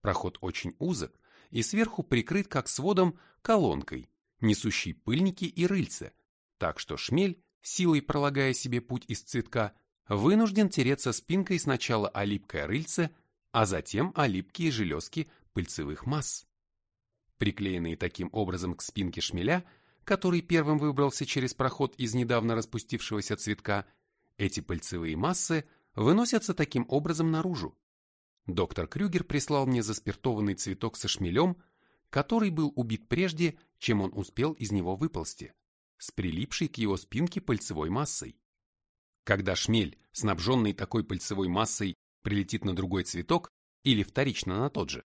Проход очень узок и сверху прикрыт как сводом колонкой, несущей пыльники и рыльца, так что шмель, силой пролагая себе путь из цветка, вынужден тереться спинкой сначала о липкое рыльце, а затем о липкие железки пыльцевых масс. Приклеенные таким образом к спинке шмеля, который первым выбрался через проход из недавно распустившегося цветка, эти пыльцевые массы выносятся таким образом наружу. Доктор Крюгер прислал мне заспиртованный цветок со шмелем, который был убит прежде, чем он успел из него выползти, с прилипшей к его спинке пыльцевой массой. Когда шмель, снабженный такой пыльцевой массой, прилетит на другой цветок или вторично на тот же,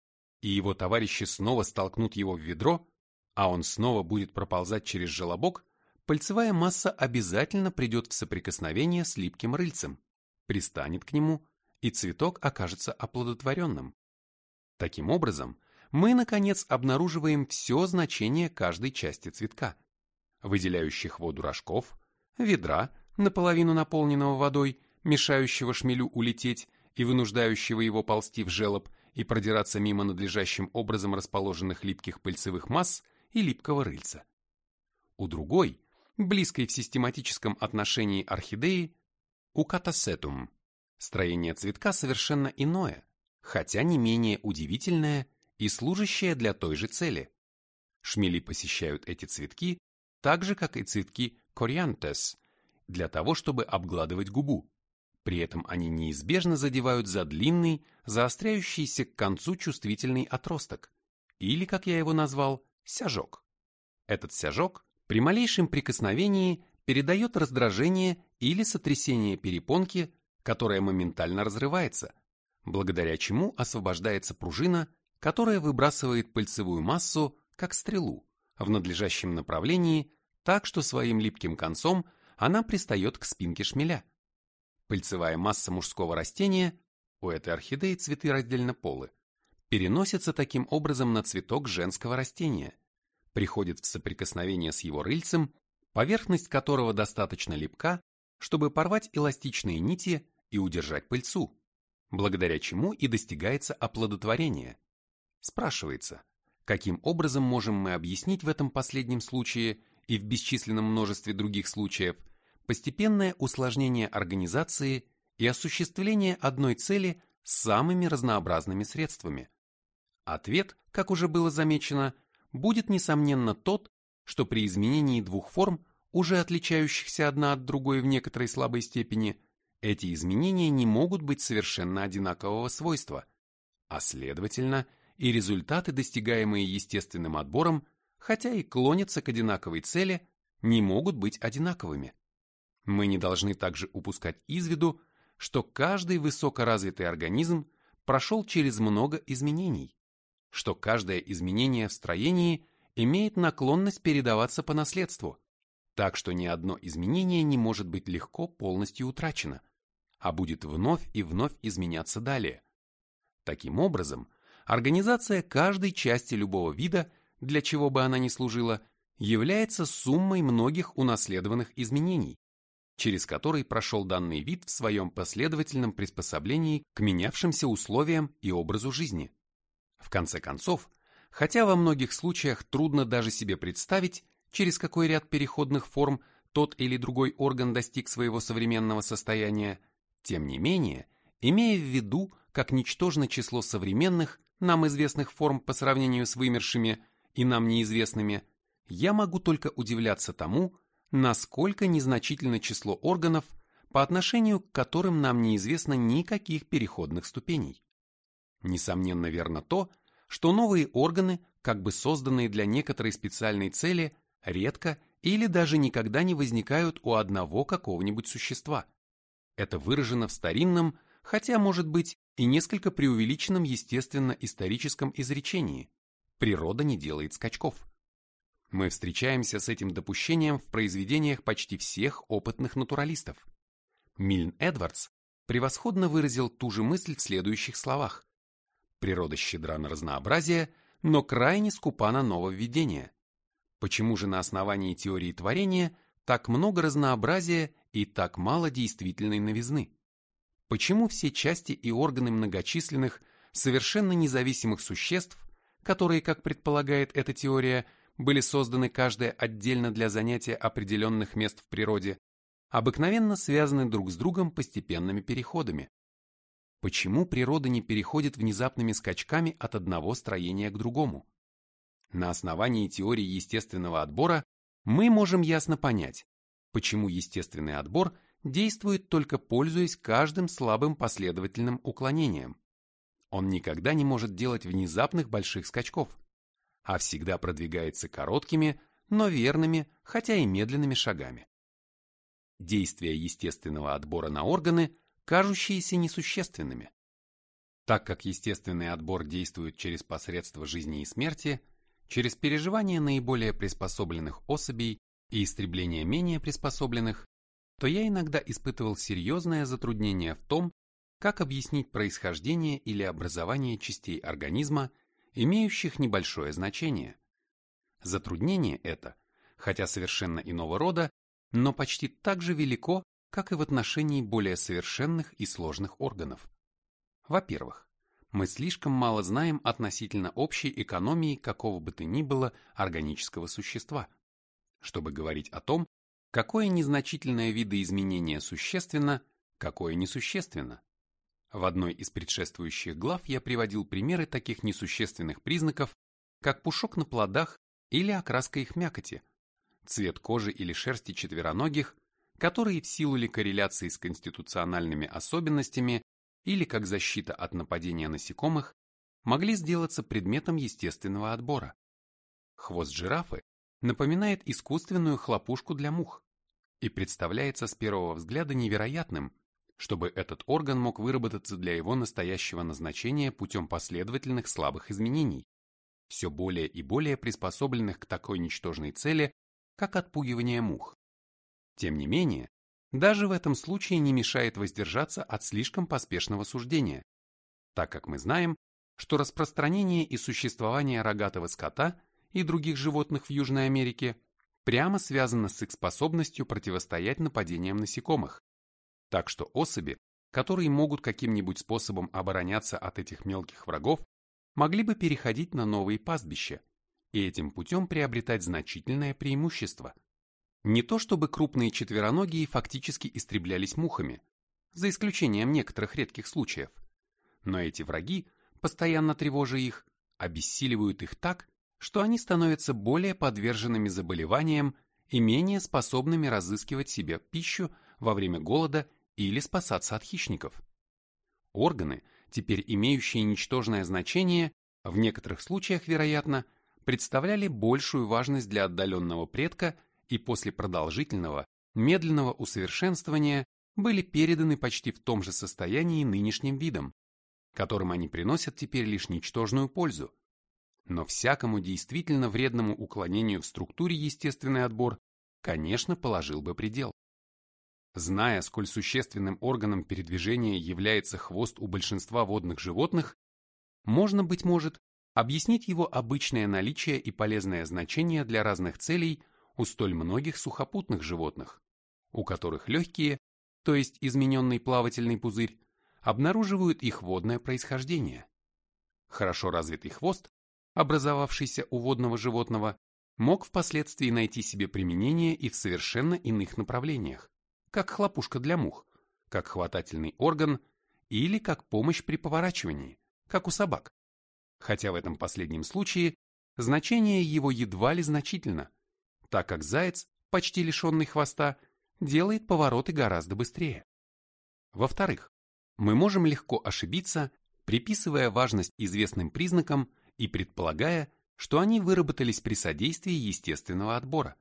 и его товарищи снова столкнут его в ведро, а он снова будет проползать через желобок, пыльцевая масса обязательно придет в соприкосновение с липким рыльцем, пристанет к нему, и цветок окажется оплодотворенным. Таким образом, мы, наконец, обнаруживаем все значение каждой части цветка, выделяющих воду рожков, ведра, наполовину наполненного водой, мешающего шмелю улететь и вынуждающего его ползти в желоб и продираться мимо надлежащим образом расположенных липких пыльцевых масс и липкого рыльца. У другой, близкой в систематическом отношении орхидеи, у катасетум, строение цветка совершенно иное, хотя не менее удивительное и служащее для той же цели. Шмели посещают эти цветки так же, как и цветки кориантес, для того, чтобы обгладывать губу. При этом они неизбежно задевают за длинный, заостряющийся к концу чувствительный отросток, или, как я его назвал, сяжок. Этот сяжок при малейшем прикосновении передает раздражение или сотрясение перепонки, которая моментально разрывается, благодаря чему освобождается пружина, которая выбрасывает пыльцевую массу, как стрелу, в надлежащем направлении, так что своим липким концом она пристает к спинке шмеля. Пыльцевая масса мужского растения, у этой орхидеи цветы раздельно полы, переносится таким образом на цветок женского растения, приходит в соприкосновение с его рыльцем, поверхность которого достаточно липка, чтобы порвать эластичные нити и удержать пыльцу, благодаря чему и достигается оплодотворение. Спрашивается, каким образом можем мы объяснить в этом последнем случае и в бесчисленном множестве других случаев – постепенное усложнение организации и осуществление одной цели самыми разнообразными средствами. Ответ, как уже было замечено, будет несомненно тот, что при изменении двух форм, уже отличающихся одна от другой в некоторой слабой степени, эти изменения не могут быть совершенно одинакового свойства, а следовательно и результаты, достигаемые естественным отбором, хотя и клонятся к одинаковой цели, не могут быть одинаковыми. Мы не должны также упускать из виду, что каждый высокоразвитый организм прошел через много изменений, что каждое изменение в строении имеет наклонность передаваться по наследству, так что ни одно изменение не может быть легко полностью утрачено, а будет вновь и вновь изменяться далее. Таким образом, организация каждой части любого вида, для чего бы она ни служила, является суммой многих унаследованных изменений, через который прошел данный вид в своем последовательном приспособлении к менявшимся условиям и образу жизни. В конце концов, хотя во многих случаях трудно даже себе представить, через какой ряд переходных форм тот или другой орган достиг своего современного состояния, тем не менее, имея в виду как ничтожно число современных, нам известных форм по сравнению с вымершими и нам неизвестными, я могу только удивляться тому, насколько незначительно число органов, по отношению к которым нам неизвестно никаких переходных ступеней. Несомненно верно то, что новые органы, как бы созданные для некоторой специальной цели, редко или даже никогда не возникают у одного какого-нибудь существа. Это выражено в старинном, хотя, может быть, и несколько преувеличенном естественно-историческом изречении «природа не делает скачков». Мы встречаемся с этим допущением в произведениях почти всех опытных натуралистов. Мильн Эдвардс превосходно выразил ту же мысль в следующих словах. Природа щедра на разнообразие, но крайне скупа на нововведения. Почему же на основании теории творения так много разнообразия и так мало действительной новизны? Почему все части и органы многочисленных, совершенно независимых существ, которые, как предполагает эта теория, были созданы каждая отдельно для занятия определенных мест в природе, обыкновенно связаны друг с другом постепенными переходами? Почему природа не переходит внезапными скачками от одного строения к другому? На основании теории естественного отбора мы можем ясно понять, почему естественный отбор действует только пользуясь каждым слабым последовательным уклонением. Он никогда не может делать внезапных больших скачков, а всегда продвигается короткими, но верными, хотя и медленными шагами. Действия естественного отбора на органы, кажущиеся несущественными. Так как естественный отбор действует через посредство жизни и смерти, через переживание наиболее приспособленных особей и истребление менее приспособленных, то я иногда испытывал серьезное затруднение в том, как объяснить происхождение или образование частей организма, имеющих небольшое значение. Затруднение это, хотя совершенно иного рода, но почти так же велико, как и в отношении более совершенных и сложных органов. Во-первых, мы слишком мало знаем относительно общей экономии какого бы то ни было органического существа, чтобы говорить о том, какое незначительное видоизменение существенно, какое несущественно. В одной из предшествующих глав я приводил примеры таких несущественных признаков, как пушок на плодах или окраска их мякоти, цвет кожи или шерсти четвероногих, которые в силу ли корреляции с конституциональными особенностями или как защита от нападения насекомых, могли сделаться предметом естественного отбора. Хвост жирафы напоминает искусственную хлопушку для мух и представляется с первого взгляда невероятным, чтобы этот орган мог выработаться для его настоящего назначения путем последовательных слабых изменений, все более и более приспособленных к такой ничтожной цели, как отпугивание мух. Тем не менее, даже в этом случае не мешает воздержаться от слишком поспешного суждения, так как мы знаем, что распространение и существование рогатого скота и других животных в Южной Америке прямо связано с их способностью противостоять нападениям насекомых. Так что особи, которые могут каким-нибудь способом обороняться от этих мелких врагов, могли бы переходить на новые пастбища и этим путем приобретать значительное преимущество. Не то чтобы крупные четвероногие фактически истреблялись мухами, за исключением некоторых редких случаев, но эти враги, постоянно тревожа их, обессиливают их так, что они становятся более подверженными заболеваниям и менее способными разыскивать себе пищу во время голода или спасаться от хищников. Органы, теперь имеющие ничтожное значение, в некоторых случаях, вероятно, представляли большую важность для отдаленного предка и после продолжительного, медленного усовершенствования были переданы почти в том же состоянии нынешним видом, которым они приносят теперь лишь ничтожную пользу. Но всякому действительно вредному уклонению в структуре естественный отбор, конечно, положил бы предел. Зная, сколь существенным органом передвижения является хвост у большинства водных животных, можно, быть может, объяснить его обычное наличие и полезное значение для разных целей у столь многих сухопутных животных, у которых легкие, то есть измененный плавательный пузырь, обнаруживают их водное происхождение. Хорошо развитый хвост, образовавшийся у водного животного, мог впоследствии найти себе применение и в совершенно иных направлениях, как хлопушка для мух, как хватательный орган или как помощь при поворачивании, как у собак. Хотя в этом последнем случае значение его едва ли значительно, так как заяц, почти лишенный хвоста, делает повороты гораздо быстрее. Во-вторых, мы можем легко ошибиться, приписывая важность известным признакам и предполагая, что они выработались при содействии естественного отбора.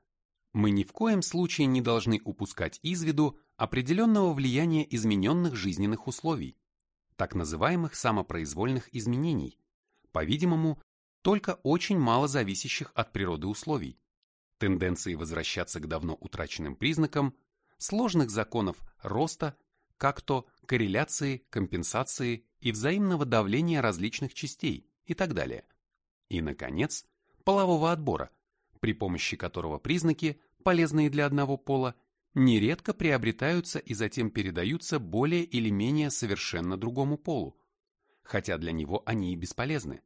Мы ни в коем случае не должны упускать из виду определенного влияния измененных жизненных условий, так называемых самопроизвольных изменений, по-видимому, только очень мало зависящих от природы условий, тенденции возвращаться к давно утраченным признакам, сложных законов роста, как то корреляции, компенсации и взаимного давления различных частей и так далее. И, наконец, полового отбора, при помощи которого признаки, полезные для одного пола, нередко приобретаются и затем передаются более или менее совершенно другому полу, хотя для него они и бесполезны.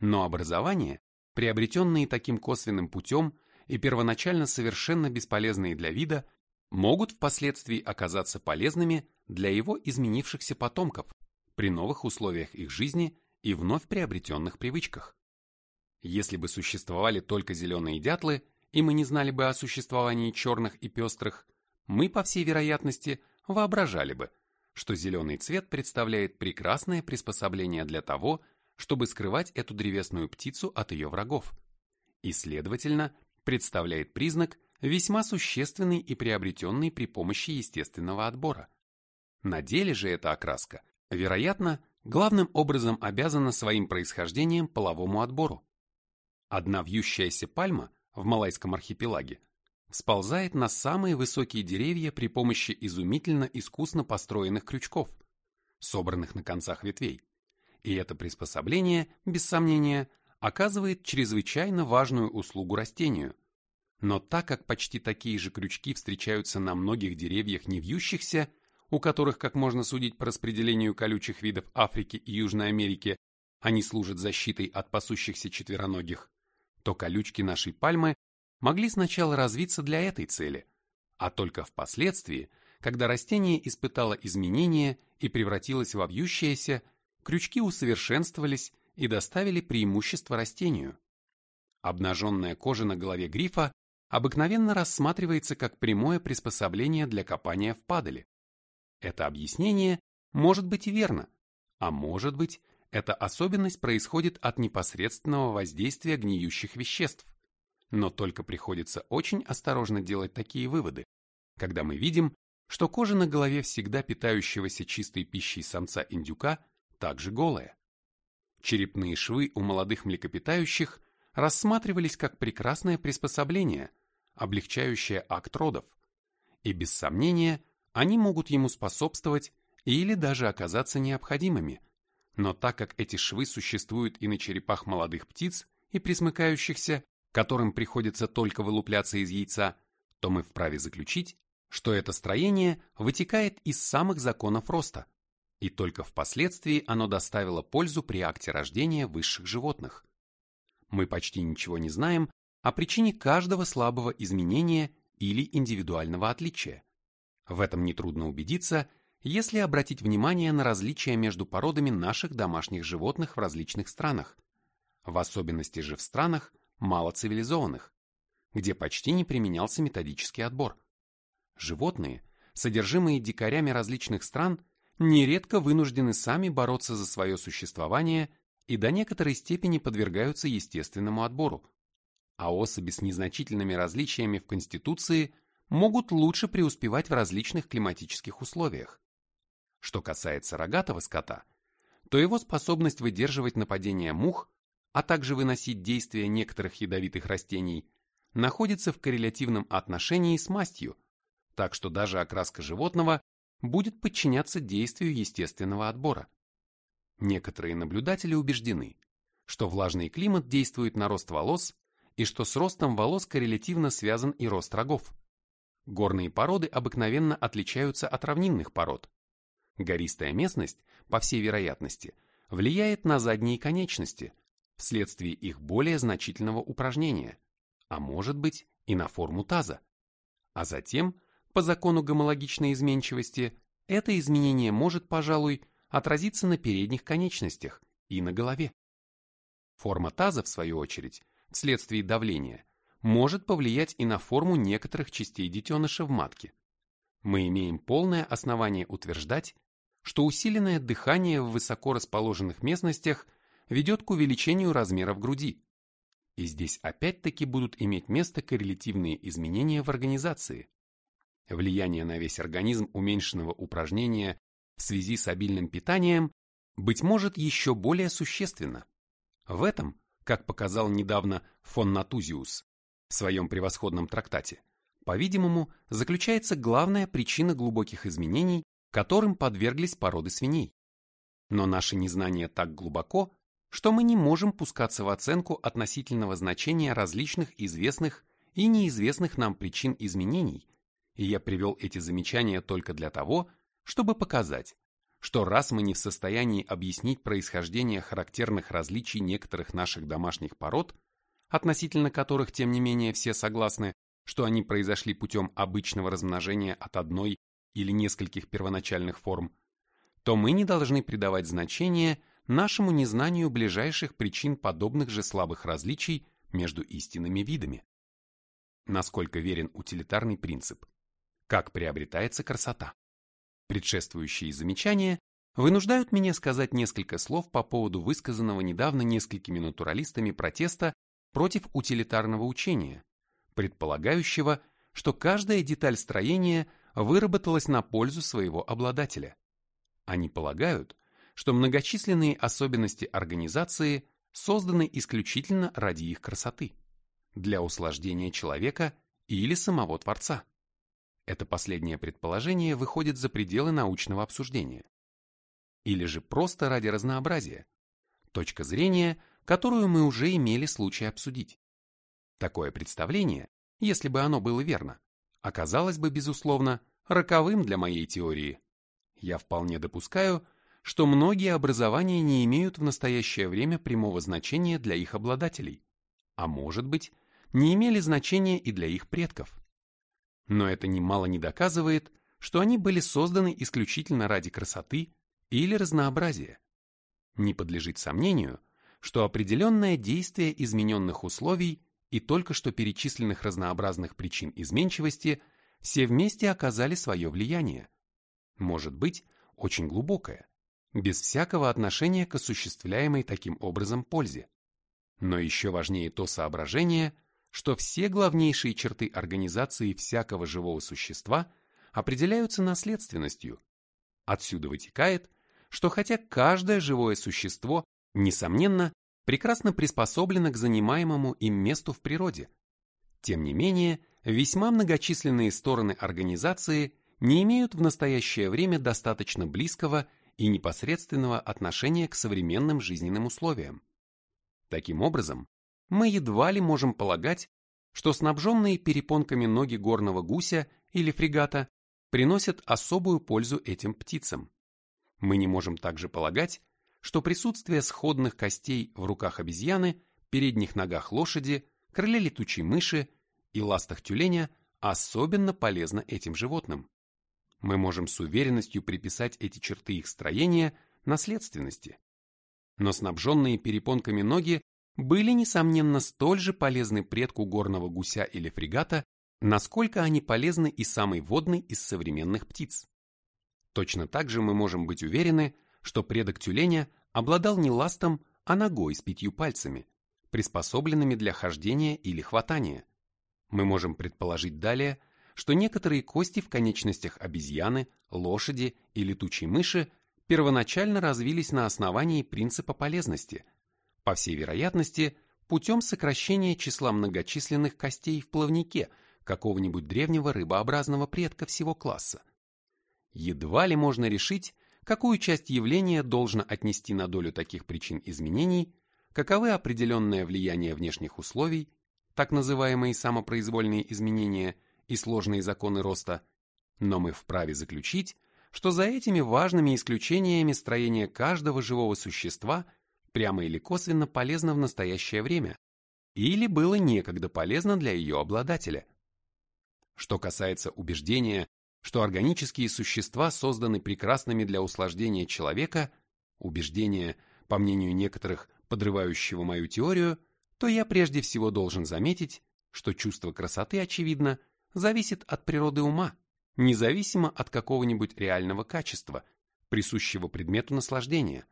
Но образование, приобретенные таким косвенным путем и первоначально совершенно бесполезные для вида, могут впоследствии оказаться полезными для его изменившихся потомков при новых условиях их жизни и вновь приобретенных привычках. Если бы существовали только зеленые дятлы, и мы не знали бы о существовании черных и пестрых, мы, по всей вероятности, воображали бы, что зеленый цвет представляет прекрасное приспособление для того, чтобы скрывать эту древесную птицу от ее врагов, и, следовательно, представляет признак, весьма существенный и приобретенный при помощи естественного отбора. На деле же эта окраска, вероятно, главным образом обязана своим происхождением половому отбору. Одна вьющаяся пальма в Малайском архипелаге сползает на самые высокие деревья при помощи изумительно искусно построенных крючков, собранных на концах ветвей. И это приспособление, без сомнения, оказывает чрезвычайно важную услугу растению. Но так как почти такие же крючки встречаются на многих деревьях не вьющихся, у которых, как можно судить по распределению колючих видов Африки и Южной Америки, они служат защитой от пасущихся четвероногих, то колючки нашей пальмы могли сначала развиться для этой цели, а только впоследствии, когда растение испытало изменения и превратилось во вьющееся, крючки усовершенствовались и доставили преимущество растению. Обнаженная кожа на голове грифа обыкновенно рассматривается как прямое приспособление для копания в падали. Это объяснение может быть и верно, а может быть, эта особенность происходит от непосредственного воздействия гниющих веществ. Но только приходится очень осторожно делать такие выводы, когда мы видим, что кожа на голове всегда питающегося чистой пищей самца-индюка также голая. Черепные швы у молодых млекопитающих рассматривались как прекрасное приспособление, облегчающее акт родов, и без сомнения они могут ему способствовать или даже оказаться необходимыми – но так как эти швы существуют и на черепах молодых птиц и присмыкающихся, которым приходится только вылупляться из яйца, то мы вправе заключить, что это строение вытекает из самых законов роста, и только впоследствии оно доставило пользу при акте рождения высших животных. Мы почти ничего не знаем о причине каждого слабого изменения или индивидуального отличия. В этом нетрудно убедиться – если обратить внимание на различия между породами наших домашних животных в различных странах, в особенности же в странах малоцивилизованных, где почти не применялся методический отбор. Животные, содержимые дикарями различных стран, нередко вынуждены сами бороться за свое существование и до некоторой степени подвергаются естественному отбору, а особи с незначительными различиями в конституции могут лучше преуспевать в различных климатических условиях. Что касается рогатого скота, то его способность выдерживать нападения мух, а также выносить действия некоторых ядовитых растений, находится в коррелятивном отношении с мастью, так что даже окраска животного будет подчиняться действию естественного отбора. Некоторые наблюдатели убеждены, что влажный климат действует на рост волос и что с ростом волос коррелятивно связан и рост рогов. Горные породы обыкновенно отличаются от равнинных пород, Гористая местность, по всей вероятности, влияет на задние конечности, вследствие их более значительного упражнения, а может быть и на форму таза. А затем, по закону гомологичной изменчивости, это изменение может, пожалуй, отразиться на передних конечностях и на голове. Форма таза, в свою очередь, вследствие давления, может повлиять и на форму некоторых частей детеныша в матке. Мы имеем полное основание утверждать, что усиленное дыхание в высоко расположенных местностях ведет к увеличению размеров груди. И здесь опять-таки будут иметь место коррелятивные изменения в организации. Влияние на весь организм уменьшенного упражнения в связи с обильным питанием быть может еще более существенно. В этом, как показал недавно фон Натузиус в своем превосходном трактате, по-видимому, заключается главная причина глубоких изменений, которым подверглись породы свиней. Но наше незнание так глубоко, что мы не можем пускаться в оценку относительного значения различных известных и неизвестных нам причин изменений, и я привел эти замечания только для того, чтобы показать, что раз мы не в состоянии объяснить происхождение характерных различий некоторых наших домашних пород, относительно которых, тем не менее, все согласны, что они произошли путем обычного размножения от одной или нескольких первоначальных форм, то мы не должны придавать значение нашему незнанию ближайших причин подобных же слабых различий между истинными видами. Насколько верен утилитарный принцип? Как приобретается красота? Предшествующие замечания вынуждают меня сказать несколько слов по поводу высказанного недавно несколькими натуралистами протеста против утилитарного учения, предполагающего, что каждая деталь строения выработалась на пользу своего обладателя. Они полагают, что многочисленные особенности организации созданы исключительно ради их красоты, для услаждения человека или самого Творца. Это последнее предположение выходит за пределы научного обсуждения. Или же просто ради разнообразия. Точка зрения, которую мы уже имели случай обсудить. Такое представление, если бы оно было верно, оказалось бы, безусловно, роковым для моей теории. Я вполне допускаю, что многие образования не имеют в настоящее время прямого значения для их обладателей, а может быть, не имели значения и для их предков. Но это немало не доказывает, что они были созданы исключительно ради красоты или разнообразия. Не подлежит сомнению, что определенное действие измененных условий и только что перечисленных разнообразных причин изменчивости все вместе оказали свое влияние. Может быть, очень глубокое, без всякого отношения к осуществляемой таким образом пользе. Но еще важнее то соображение, что все главнейшие черты организации всякого живого существа определяются наследственностью. Отсюда вытекает, что хотя каждое живое существо, несомненно, прекрасно приспособлено к занимаемому им месту в природе, тем не менее, весьма многочисленные стороны организации не имеют в настоящее время достаточно близкого и непосредственного отношения к современным жизненным условиям. Таким образом, мы едва ли можем полагать, что снабженные перепонками ноги горного гуся или фрегата приносят особую пользу этим птицам. Мы не можем также полагать, что присутствие сходных костей в руках обезьяны, передних ногах лошади, крыле летучей мыши и ластах тюленя особенно полезно этим животным. Мы можем с уверенностью приписать эти черты их строения наследственности. Но снабженные перепонками ноги были, несомненно, столь же полезны предку горного гуся или фрегата, насколько они полезны и самой водной из современных птиц. Точно так же мы можем быть уверены, что предок тюленя обладал не ластом, а ногой с пятью пальцами, приспособленными для хождения или хватания. Мы можем предположить далее, что некоторые кости в конечностях обезьяны, лошади и летучей мыши первоначально развились на основании принципа полезности – по всей вероятности, путем сокращения числа многочисленных костей в плавнике какого-нибудь древнего рыбообразного предка всего класса. Едва ли можно решить, какую часть явления должно отнести на долю таких причин изменений, каковы определенное влияние внешних условий, так называемые самопроизвольные изменения и сложные законы роста, но мы вправе заключить, что за этими важными исключениями строение каждого живого существа – прямо или косвенно полезно в настоящее время, или было некогда полезно для ее обладателя. Что касается убеждения, что органические существа созданы прекрасными для услаждения человека, убеждение, по мнению некоторых, подрывающего мою теорию, то я прежде всего должен заметить, что чувство красоты, очевидно, зависит от природы ума, независимо от какого-нибудь реального качества, присущего предмету наслаждения,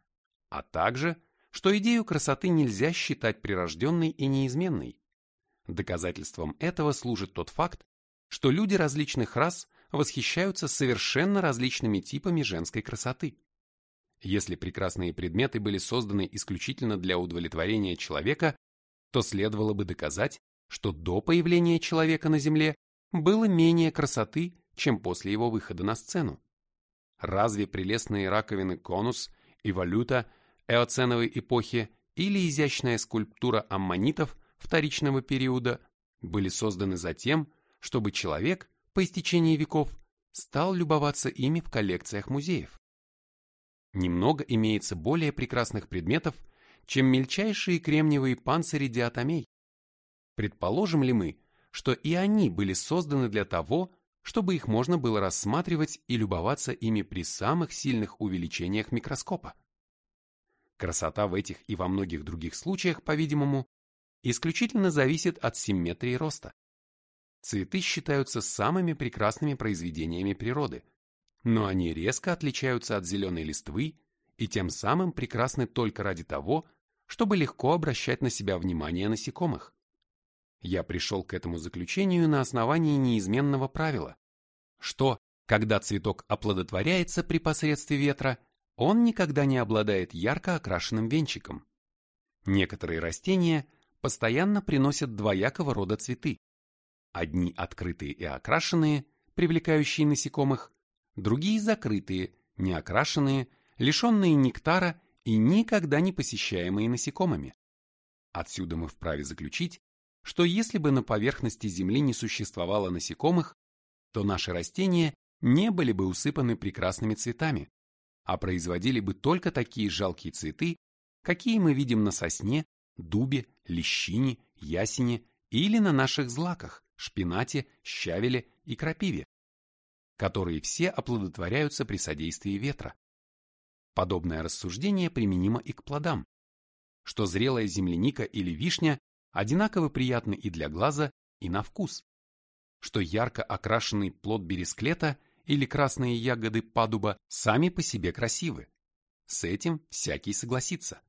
а также, что идею красоты нельзя считать прирожденной и неизменной. Доказательством этого служит тот факт, что люди различных рас восхищаются совершенно различными типами женской красоты. Если прекрасные предметы были созданы исключительно для удовлетворения человека, то следовало бы доказать, что до появления человека на Земле было менее красоты, чем после его выхода на сцену. Разве прелестные раковины конус и валюта эоценовой эпохи или изящная скульптура аммонитов вторичного периода были созданы за тем, чтобы человек по истечении веков стал любоваться ими в коллекциях музеев? Немного имеется более прекрасных предметов, чем мельчайшие кремниевые панцири диатомей. Предположим ли мы, что и они были созданы для того, чтобы их можно было рассматривать и любоваться ими при самых сильных увеличениях микроскопа? Красота в этих и во многих других случаях, по-видимому, исключительно зависит от симметрии роста. Цветы считаются самыми прекрасными произведениями природы, но они резко отличаются от зеленой листвы и тем самым прекрасны только ради того, чтобы легко обращать на себя внимание насекомых. Я пришел к этому заключению на основании неизменного правила, что, когда цветок оплодотворяется при посредстве ветра, он никогда не обладает ярко окрашенным венчиком. Некоторые растения постоянно приносят двоякого рода цветы. Одни открытые и окрашенные, привлекающие насекомых, другие закрытые, неокрашенные, лишенные нектара и никогда не посещаемые насекомыми. Отсюда мы вправе заключить, что если бы на поверхности Земли не существовало насекомых, то наши растения не были бы усыпаны прекрасными цветами, а производили бы только такие жалкие цветы, какие мы видим на сосне, дубе, лещине, ясене или на наших злаках, шпинате, щавеле и крапиве которые все оплодотворяются при содействии ветра. Подобное рассуждение применимо и к плодам, что зрелая земляника или вишня одинаково приятны и для глаза, и на вкус, что ярко окрашенный плод бересклета или красные ягоды падуба сами по себе красивы. С этим всякий согласится.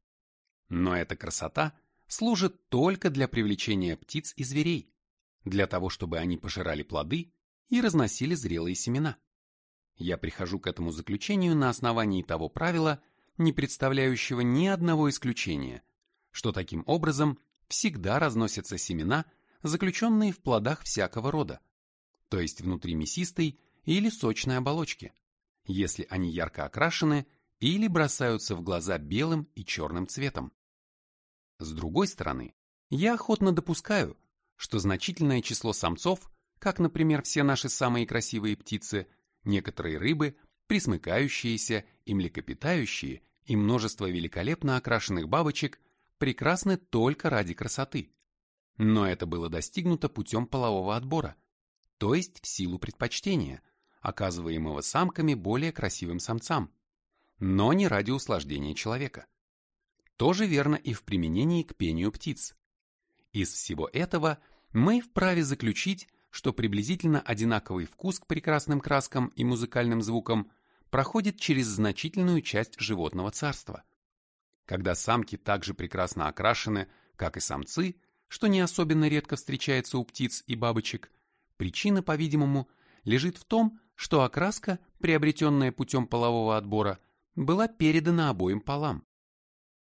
Но эта красота служит только для привлечения птиц и зверей, для того, чтобы они пожирали плоды и разносили зрелые семена. Я прихожу к этому заключению на основании того правила, не представляющего ни одного исключения, что таким образом всегда разносятся семена, заключенные в плодах всякого рода, то есть внутри мясистой или сочной оболочки, если они ярко окрашены или бросаются в глаза белым и черным цветом. С другой стороны, я охотно допускаю, что значительное число самцов как, например, все наши самые красивые птицы, некоторые рыбы, присмыкающиеся и млекопитающие, и множество великолепно окрашенных бабочек прекрасны только ради красоты. Но это было достигнуто путем полового отбора, то есть в силу предпочтения, оказываемого самками более красивым самцам, но не ради услаждения человека. То же верно и в применении к пению птиц. Из всего этого мы вправе заключить, что приблизительно одинаковый вкус к прекрасным краскам и музыкальным звукам проходит через значительную часть животного царства. Когда самки также прекрасно окрашены, как и самцы, что не особенно редко встречается у птиц и бабочек, причина, по-видимому, лежит в том, что окраска, приобретенная путем полового отбора, была передана обоим полам,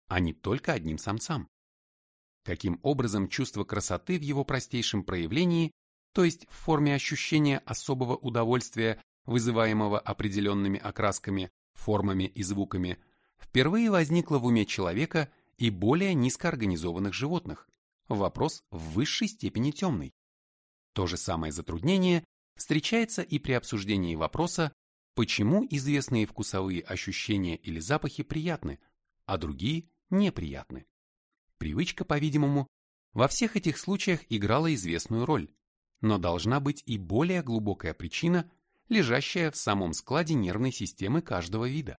а не только одним самцам. Каким образом чувство красоты в его простейшем проявлении то есть в форме ощущения особого удовольствия, вызываемого определенными окрасками, формами и звуками, впервые возникло в уме человека и более низкоорганизованных животных. Вопрос в высшей степени темный. То же самое затруднение встречается и при обсуждении вопроса, почему известные вкусовые ощущения или запахи приятны, а другие неприятны. Привычка, по-видимому, во всех этих случаях играла известную роль, но должна быть и более глубокая причина, лежащая в самом складе нервной системы каждого вида.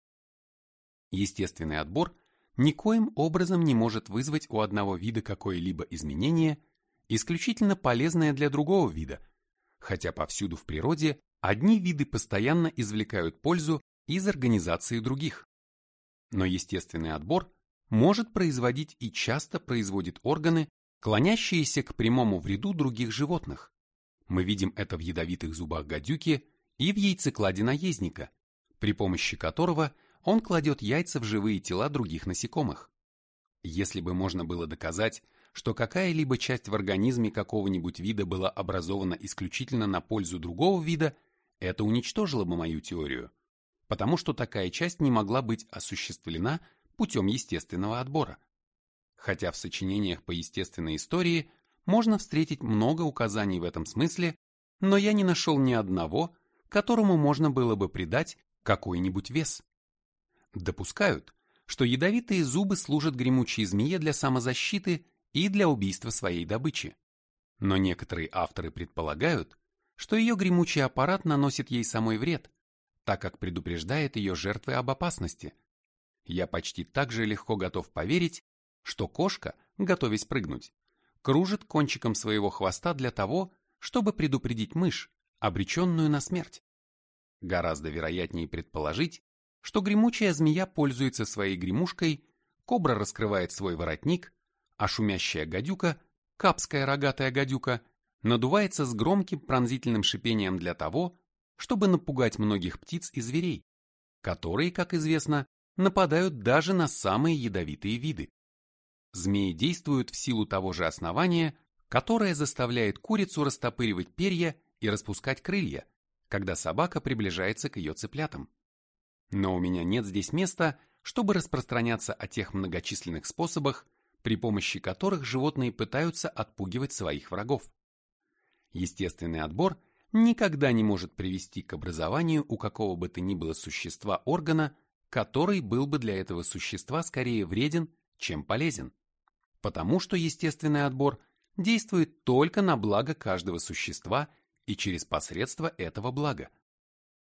Естественный отбор никоим образом не может вызвать у одного вида какое-либо изменение, исключительно полезное для другого вида, хотя повсюду в природе одни виды постоянно извлекают пользу из организации других. Но естественный отбор может производить и часто производит органы, клонящиеся к прямому вреду других животных. Мы видим это в ядовитых зубах гадюки и в яйцекладе наездника, при помощи которого он кладет яйца в живые тела других насекомых. Если бы можно было доказать, что какая-либо часть в организме какого-нибудь вида была образована исключительно на пользу другого вида, это уничтожило бы мою теорию, потому что такая часть не могла быть осуществлена путем естественного отбора. Хотя в сочинениях по естественной истории можно встретить много указаний в этом смысле, но я не нашел ни одного, которому можно было бы придать какой-нибудь вес. Допускают, что ядовитые зубы служат гремучей змее для самозащиты и для убийства своей добычи. Но некоторые авторы предполагают, что ее гремучий аппарат наносит ей самой вред, так как предупреждает ее жертвы об опасности. Я почти так же легко готов поверить, что кошка, готовясь прыгнуть, кружит кончиком своего хвоста для того, чтобы предупредить мышь, обреченную на смерть. Гораздо вероятнее предположить, что гремучая змея пользуется своей гремушкой, кобра раскрывает свой воротник, а шумящая гадюка, капская рогатая гадюка, надувается с громким пронзительным шипением для того, чтобы напугать многих птиц и зверей, которые, как известно, нападают даже на самые ядовитые виды. Змеи действуют в силу того же основания, которое заставляет курицу растопыривать перья и распускать крылья, когда собака приближается к ее цыплятам. Но у меня нет здесь места, чтобы распространяться о тех многочисленных способах, при помощи которых животные пытаются отпугивать своих врагов. Естественный отбор никогда не может привести к образованию у какого бы то ни было существа органа, который был бы для этого существа скорее вреден, чем полезен. Потому что естественный отбор действует только на благо каждого существа и через посредство этого блага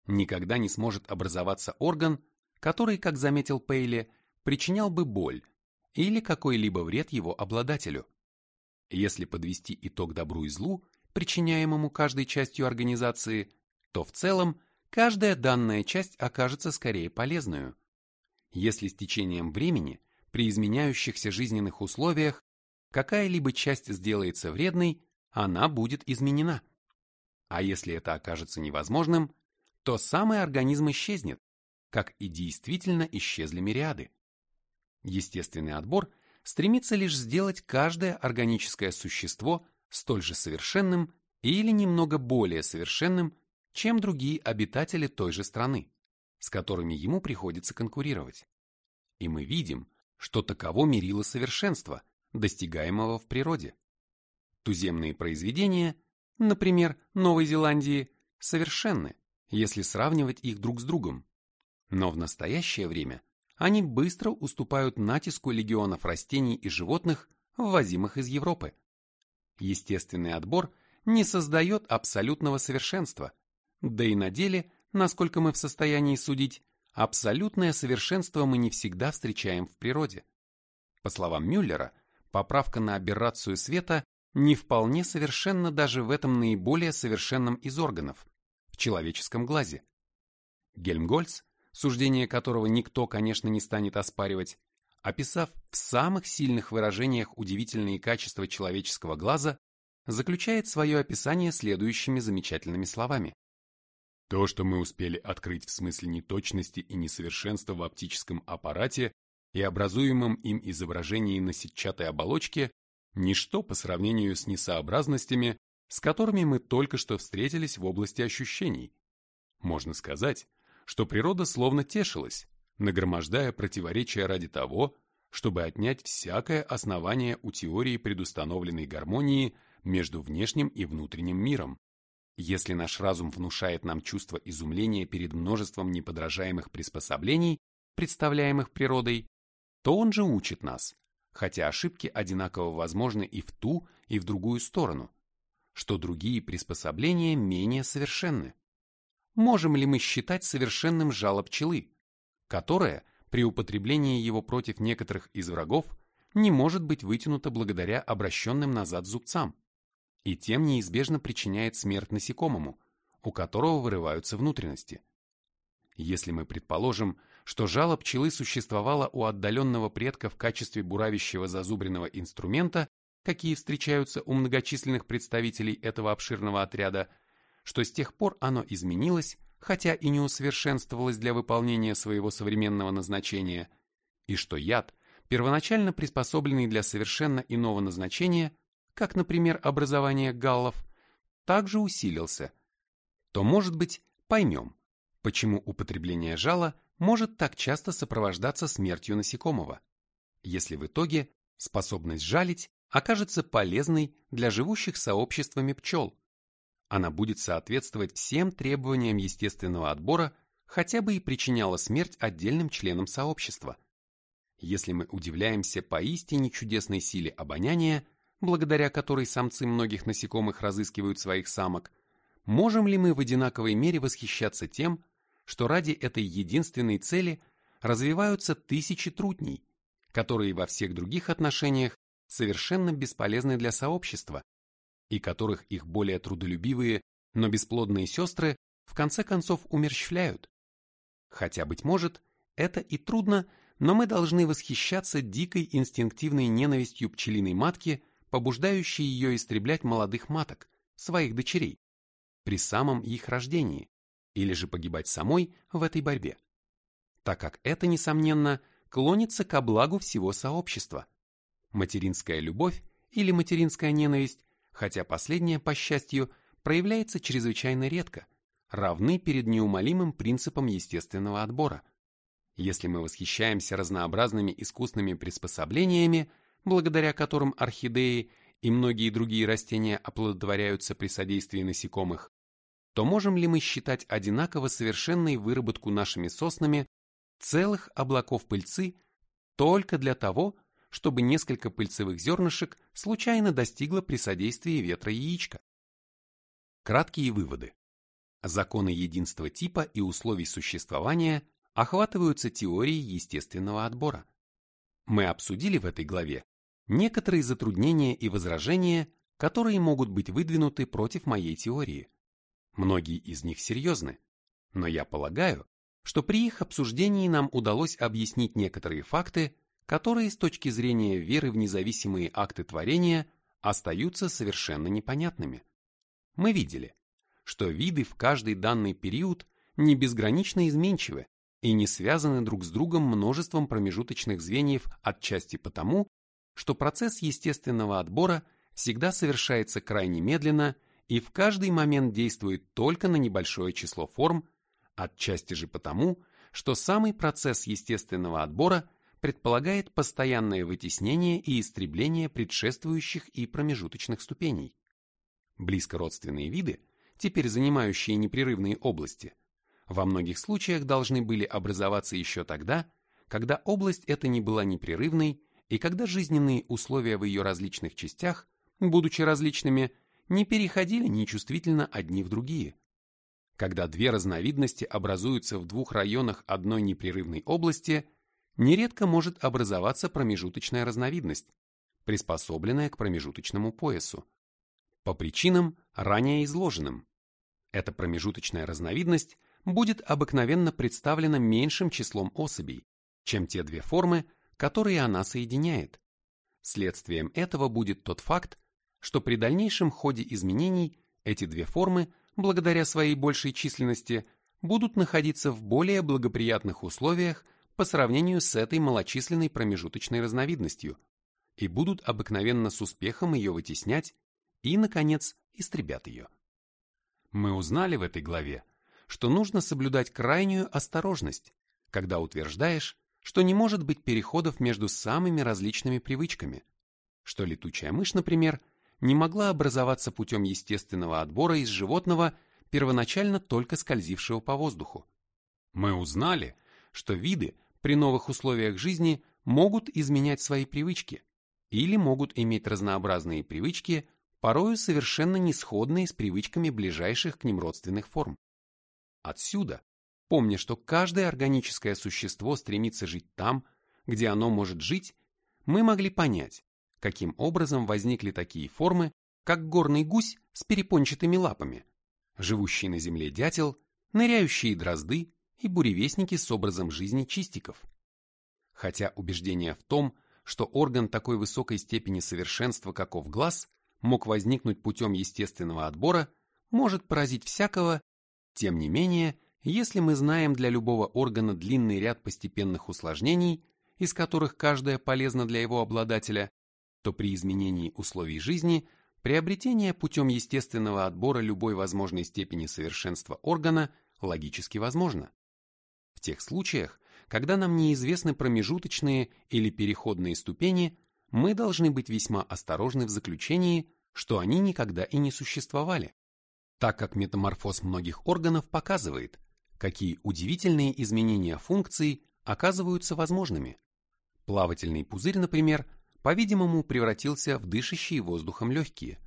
никогда не сможет образоваться орган, который, как заметил Пейли, причинял бы боль или какой-либо вред его обладателю. Если подвести итог добру и злу, причиняемому каждой частью организации, то в целом каждая данная часть окажется скорее полезную. Если с течением времени, при изменяющихся жизненных условиях, какая-либо часть сделается вредной, она будет изменена. А если это окажется невозможным, то самый организм исчезнет, как и действительно исчезли мириады. Естественный отбор стремится лишь сделать каждое органическое существо столь же совершенным или немного более совершенным, чем другие обитатели той же страны, с которыми ему приходится конкурировать. И мы видим, что таково мерило совершенства, достигаемого в природе. Туземные произведения, например, Новой Зеландии, совершенны, если сравнивать их друг с другом. Но в настоящее время они быстро уступают натиску легионов растений и животных, ввозимых из Европы. Естественный отбор не создает абсолютного совершенства, да и на деле, насколько мы в состоянии судить, абсолютное совершенство мы не всегда встречаем в природе. По словам Мюллера, поправка на аберрацию света не вполне совершенна даже в этом наиболее совершенном из органов человеческом глазе. Гельмгольц, суждение которого никто, конечно, не станет оспаривать, описав в самых сильных выражениях удивительные качества человеческого глаза, заключает свое описание следующими замечательными словами. То, что мы успели открыть в смысле неточности и несовершенства в оптическом аппарате и образуемом им изображении на сетчатой оболочке, ничто по сравнению с несообразностями, с которыми мы только что встретились в области ощущений. Можно сказать, что природа словно тешилась, нагромождая противоречия ради того, чтобы отнять всякое основание у теории предустановленной гармонии между внешним и внутренним миром. Если наш разум внушает нам чувство изумления перед множеством неподражаемых приспособлений, представляемых природой, то он же учит нас, хотя ошибки одинаково возможны и в ту, и в другую сторону, что другие приспособления менее совершенны. Можем ли мы считать совершенным жало пчелы, которое, при употреблении его против некоторых из врагов, не может быть вытянуто благодаря обращенным назад зубцам, и тем неизбежно причиняет смерть насекомому, у которого вырываются внутренности. Если мы предположим, что жало пчелы существовало у отдаленного предка в качестве буравящего зазубренного инструмента, какие встречаются у многочисленных представителей этого обширного отряда, что с тех пор оно изменилось, хотя и не усовершенствовалось для выполнения своего современного назначения, и что яд, первоначально приспособленный для совершенно иного назначения, как, например, образование галлов, также усилился, то, может быть, поймем, почему употребление жала может так часто сопровождаться смертью насекомого, если в итоге способность жалить окажется полезной для живущих сообществами пчел. Она будет соответствовать всем требованиям естественного отбора, хотя бы и причиняла смерть отдельным членам сообщества – если мы удивляемся поистине чудесной силе обоняния, благодаря которой самцы многих насекомых разыскивают своих самок, можем ли мы в одинаковой мере восхищаться тем, что ради этой единственной цели развиваются тысячи трутней, которые во всех других отношениях совершенно бесполезны для сообщества, и которых их более трудолюбивые, но бесплодные сестры в конце концов умерщвляют. Хотя, быть может, это и трудно но мы должны восхищаться дикой инстинктивной ненавистью пчелиной матки, побуждающей ее истреблять молодых маток, своих дочерей, при самом их рождении, или же погибать самой в этой борьбе. Так как это, несомненно, клонится ко благу всего сообщества. Материнская любовь или материнская ненависть, хотя последняя, по счастью, проявляется чрезвычайно редко, равны перед неумолимым принципом естественного отбора – если мы восхищаемся разнообразными искусственными приспособлениями, благодаря которым орхидеи и многие другие растения оплодотворяются при содействии насекомых, то можем ли мы считать одинаково совершенной выработку нашими соснами целых облаков пыльцы только для того, чтобы несколько пыльцевых зернышек случайно достигло при содействии ветра яичка? Краткие выводы. Законы единства типа и условий существования охватываются теорией естественного отбора. Мы обсудили в этой главе некоторые затруднения и возражения, которые могут быть выдвинуты против моей теории. Многие из них серьезны, но я полагаю, что при их обсуждении нам удалось объяснить некоторые факты, которые с точки зрения веры в независимые акты творения остаются совершенно непонятными. Мы видели, что виды в каждый данный период не безгранично изменчивы, и не связаны друг с другом множеством промежуточных звеньев отчасти потому, что процесс естественного отбора всегда совершается крайне медленно и в каждый момент действует только на небольшое число форм, отчасти же потому, что самый процесс естественного отбора предполагает постоянное вытеснение и истребление предшествующих и промежуточных ступеней. Близкородственные виды, теперь занимающие непрерывные области, во многих случаях должны были образоваться еще тогда, когда область эта не была непрерывной и когда жизненные условия в ее различных частях, будучи различными, не переходили нечувствительно одни в другие. Когда две разновидности образуются в двух районах одной непрерывной области, нередко может образоваться промежуточная разновидность, приспособленная к промежуточному поясу. По причинам, ранее изложенным. Эта промежуточная разновидность будет обыкновенно представлена меньшим числом особей, чем те две формы, которые она соединяет. Следствием этого будет тот факт, что при дальнейшем ходе изменений эти две формы, благодаря своей большей численности, будут находиться в более благоприятных условиях по сравнению с этой малочисленной промежуточной разновидностью и будут обыкновенно с успехом ее вытеснять и, наконец, истребят ее. Мы узнали в этой главе, что нужно соблюдать крайнюю осторожность, когда утверждаешь, что не может быть переходов между самыми различными привычками, что летучая мышь, например, не могла образоваться путем естественного отбора из животного, первоначально только скользившего по воздуху. Мы узнали, что виды при новых условиях жизни могут изменять свои привычки, или могут иметь разнообразные привычки, порою совершенно не сходные с привычками ближайших к ним родственных форм. Отсюда, помня, что каждое органическое существо стремится жить там, где оно может жить, мы могли понять, каким образом возникли такие формы, как горный гусь с перепончатыми лапами, живущий на земле дятел, ныряющие дрозды и буревестники с образом жизни чистиков. Хотя убеждение в том, что орган такой высокой степени совершенства, каков глаз, мог возникнуть путем естественного отбора, может поразить всякого, тем не менее, если мы знаем для любого органа длинный ряд постепенных усложнений, из которых каждая полезна для его обладателя, то при изменении условий жизни приобретение путем естественного отбора любой возможной степени совершенства органа логически возможно. В тех случаях, когда нам неизвестны промежуточные или переходные ступени, мы должны быть весьма осторожны в заключении, что они никогда и не существовали, так как метаморфоз многих органов показывает, какие удивительные изменения функций оказываются возможными. Плавательный пузырь, например, по-видимому, превратился в дышащие воздухом легкие.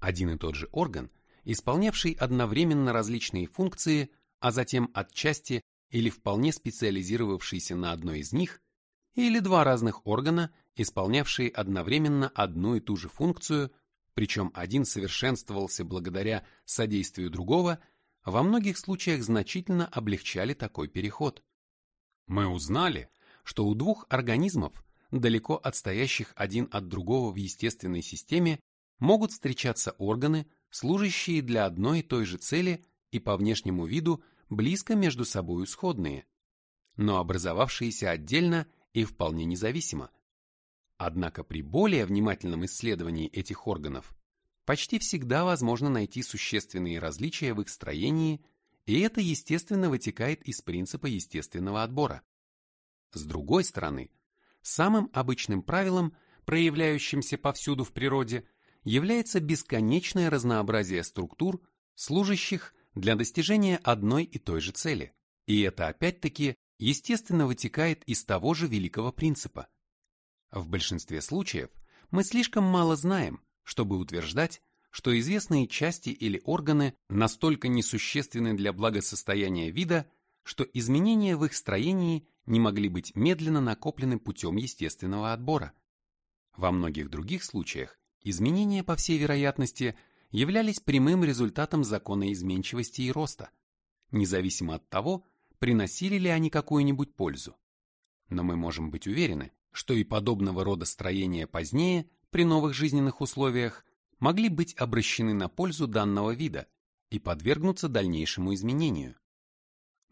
Один и тот же орган, исполнявший одновременно различные функции, а затем отчасти или вполне специализировавшийся на одной из них, или два разных органа, исполнявшие одновременно одну и ту же функцию, причем один совершенствовался благодаря содействию другого, во многих случаях значительно облегчали такой переход. Мы узнали, что у двух организмов далеко отстоящих один от другого в естественной системе, могут встречаться органы, служащие для одной и той же цели и по внешнему виду близко между собой сходные, но образовавшиеся отдельно и вполне независимо. Однако при более внимательном исследовании этих органов почти всегда возможно найти существенные различия в их строении, и это естественно вытекает из принципа естественного отбора. С другой стороны, Самым обычным правилом, проявляющимся повсюду в природе, является бесконечное разнообразие структур, служащих для достижения одной и той же цели. И это опять-таки естественно вытекает из того же великого принципа. В большинстве случаев мы слишком мало знаем, чтобы утверждать, что известные части или органы настолько несущественны для благосостояния вида, что изменения в их строении не могли быть медленно накоплены путем естественного отбора. Во многих других случаях изменения, по всей вероятности, являлись прямым результатом закона изменчивости и роста, независимо от того, приносили ли они какую-нибудь пользу. Но мы можем быть уверены, что и подобного рода строения позднее, при новых жизненных условиях, могли быть обращены на пользу данного вида и подвергнуться дальнейшему изменению.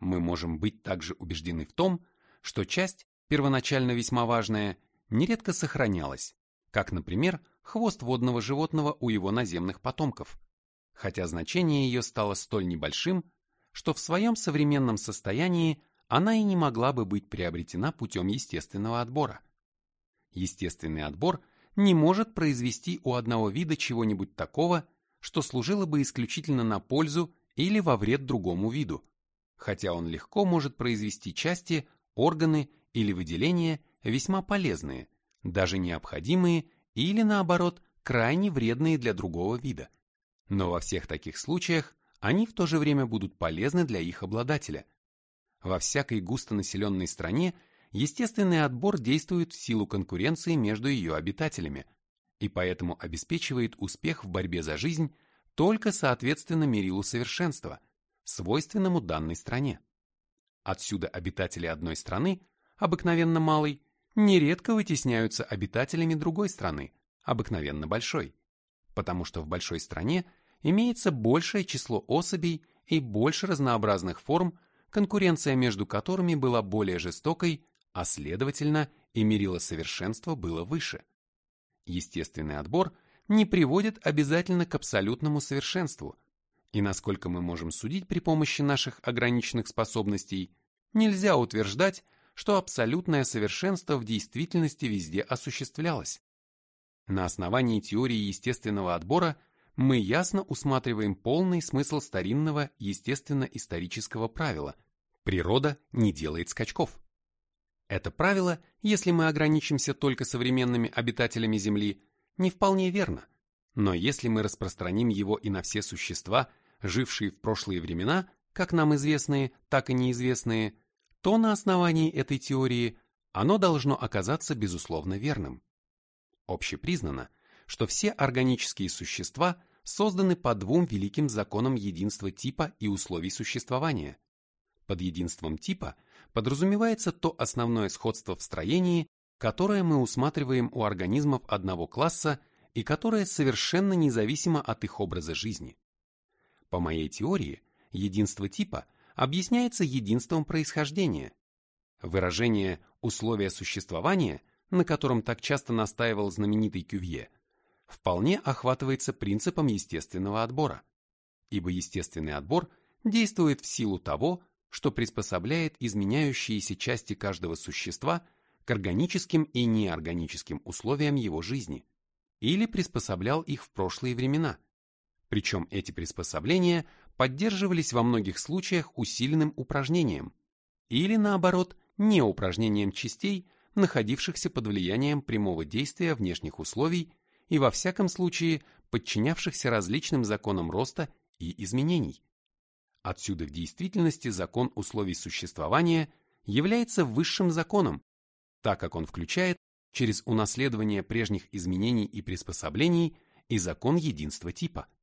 Мы можем быть также убеждены в том, что часть, первоначально весьма важная, нередко сохранялась, как, например, хвост водного животного у его наземных потомков, хотя значение ее стало столь небольшим, что в своем современном состоянии она и не могла бы быть приобретена путем естественного отбора. Естественный отбор не может произвести у одного вида чего-нибудь такого, что служило бы исключительно на пользу или во вред другому виду, хотя он легко может произвести части, органы или выделения весьма полезные, даже необходимые или, наоборот, крайне вредные для другого вида. Но во всех таких случаях они в то же время будут полезны для их обладателя. Во всякой густонаселенной стране естественный отбор действует в силу конкуренции между ее обитателями и поэтому обеспечивает успех в борьбе за жизнь только соответственно мерилу совершенства, свойственному данной стране. Отсюда обитатели одной страны, обыкновенно малой, нередко вытесняются обитателями другой страны, обыкновенно большой, потому что в большой стране имеется большее число особей и больше разнообразных форм, конкуренция между которыми была более жестокой, а следовательно и мерило совершенства было выше. Естественный отбор не приводит обязательно к абсолютному совершенству, и насколько мы можем судить при помощи наших ограниченных способностей, нельзя утверждать, что абсолютное совершенство в действительности везде осуществлялось. На основании теории естественного отбора мы ясно усматриваем полный смысл старинного естественно-исторического правила «природа не делает скачков». Это правило, если мы ограничимся только современными обитателями Земли, не вполне верно. Но если мы распространим его и на все существа, жившие в прошлые времена, как нам известные, так и неизвестные, то на основании этой теории оно должно оказаться безусловно верным. Общепризнано, что все органические существа созданы по двум великим законам единства типа и условий существования. Под единством типа подразумевается то основное сходство в строении, которое мы усматриваем у организмов одного класса и которое совершенно независимо от их образа жизни. По моей теории, единство типа объясняется единством происхождения. Выражение «условия существования», на котором так часто настаивал знаменитый Кювье, вполне охватывается принципом естественного отбора, ибо естественный отбор действует в силу того, что приспособляет изменяющиеся части каждого существа к органическим и неорганическим условиям его жизни, или приспособлял их в прошлые времена. Причем эти приспособления поддерживались во многих случаях усиленным упражнением, или наоборот, не упражнением частей, находившихся под влиянием прямого действия внешних условий и во всяком случае подчинявшихся различным законам роста и изменений. Отсюда в действительности закон условий существования является высшим законом, так как он включает через унаследование прежних изменений и приспособлений и закон единства типа –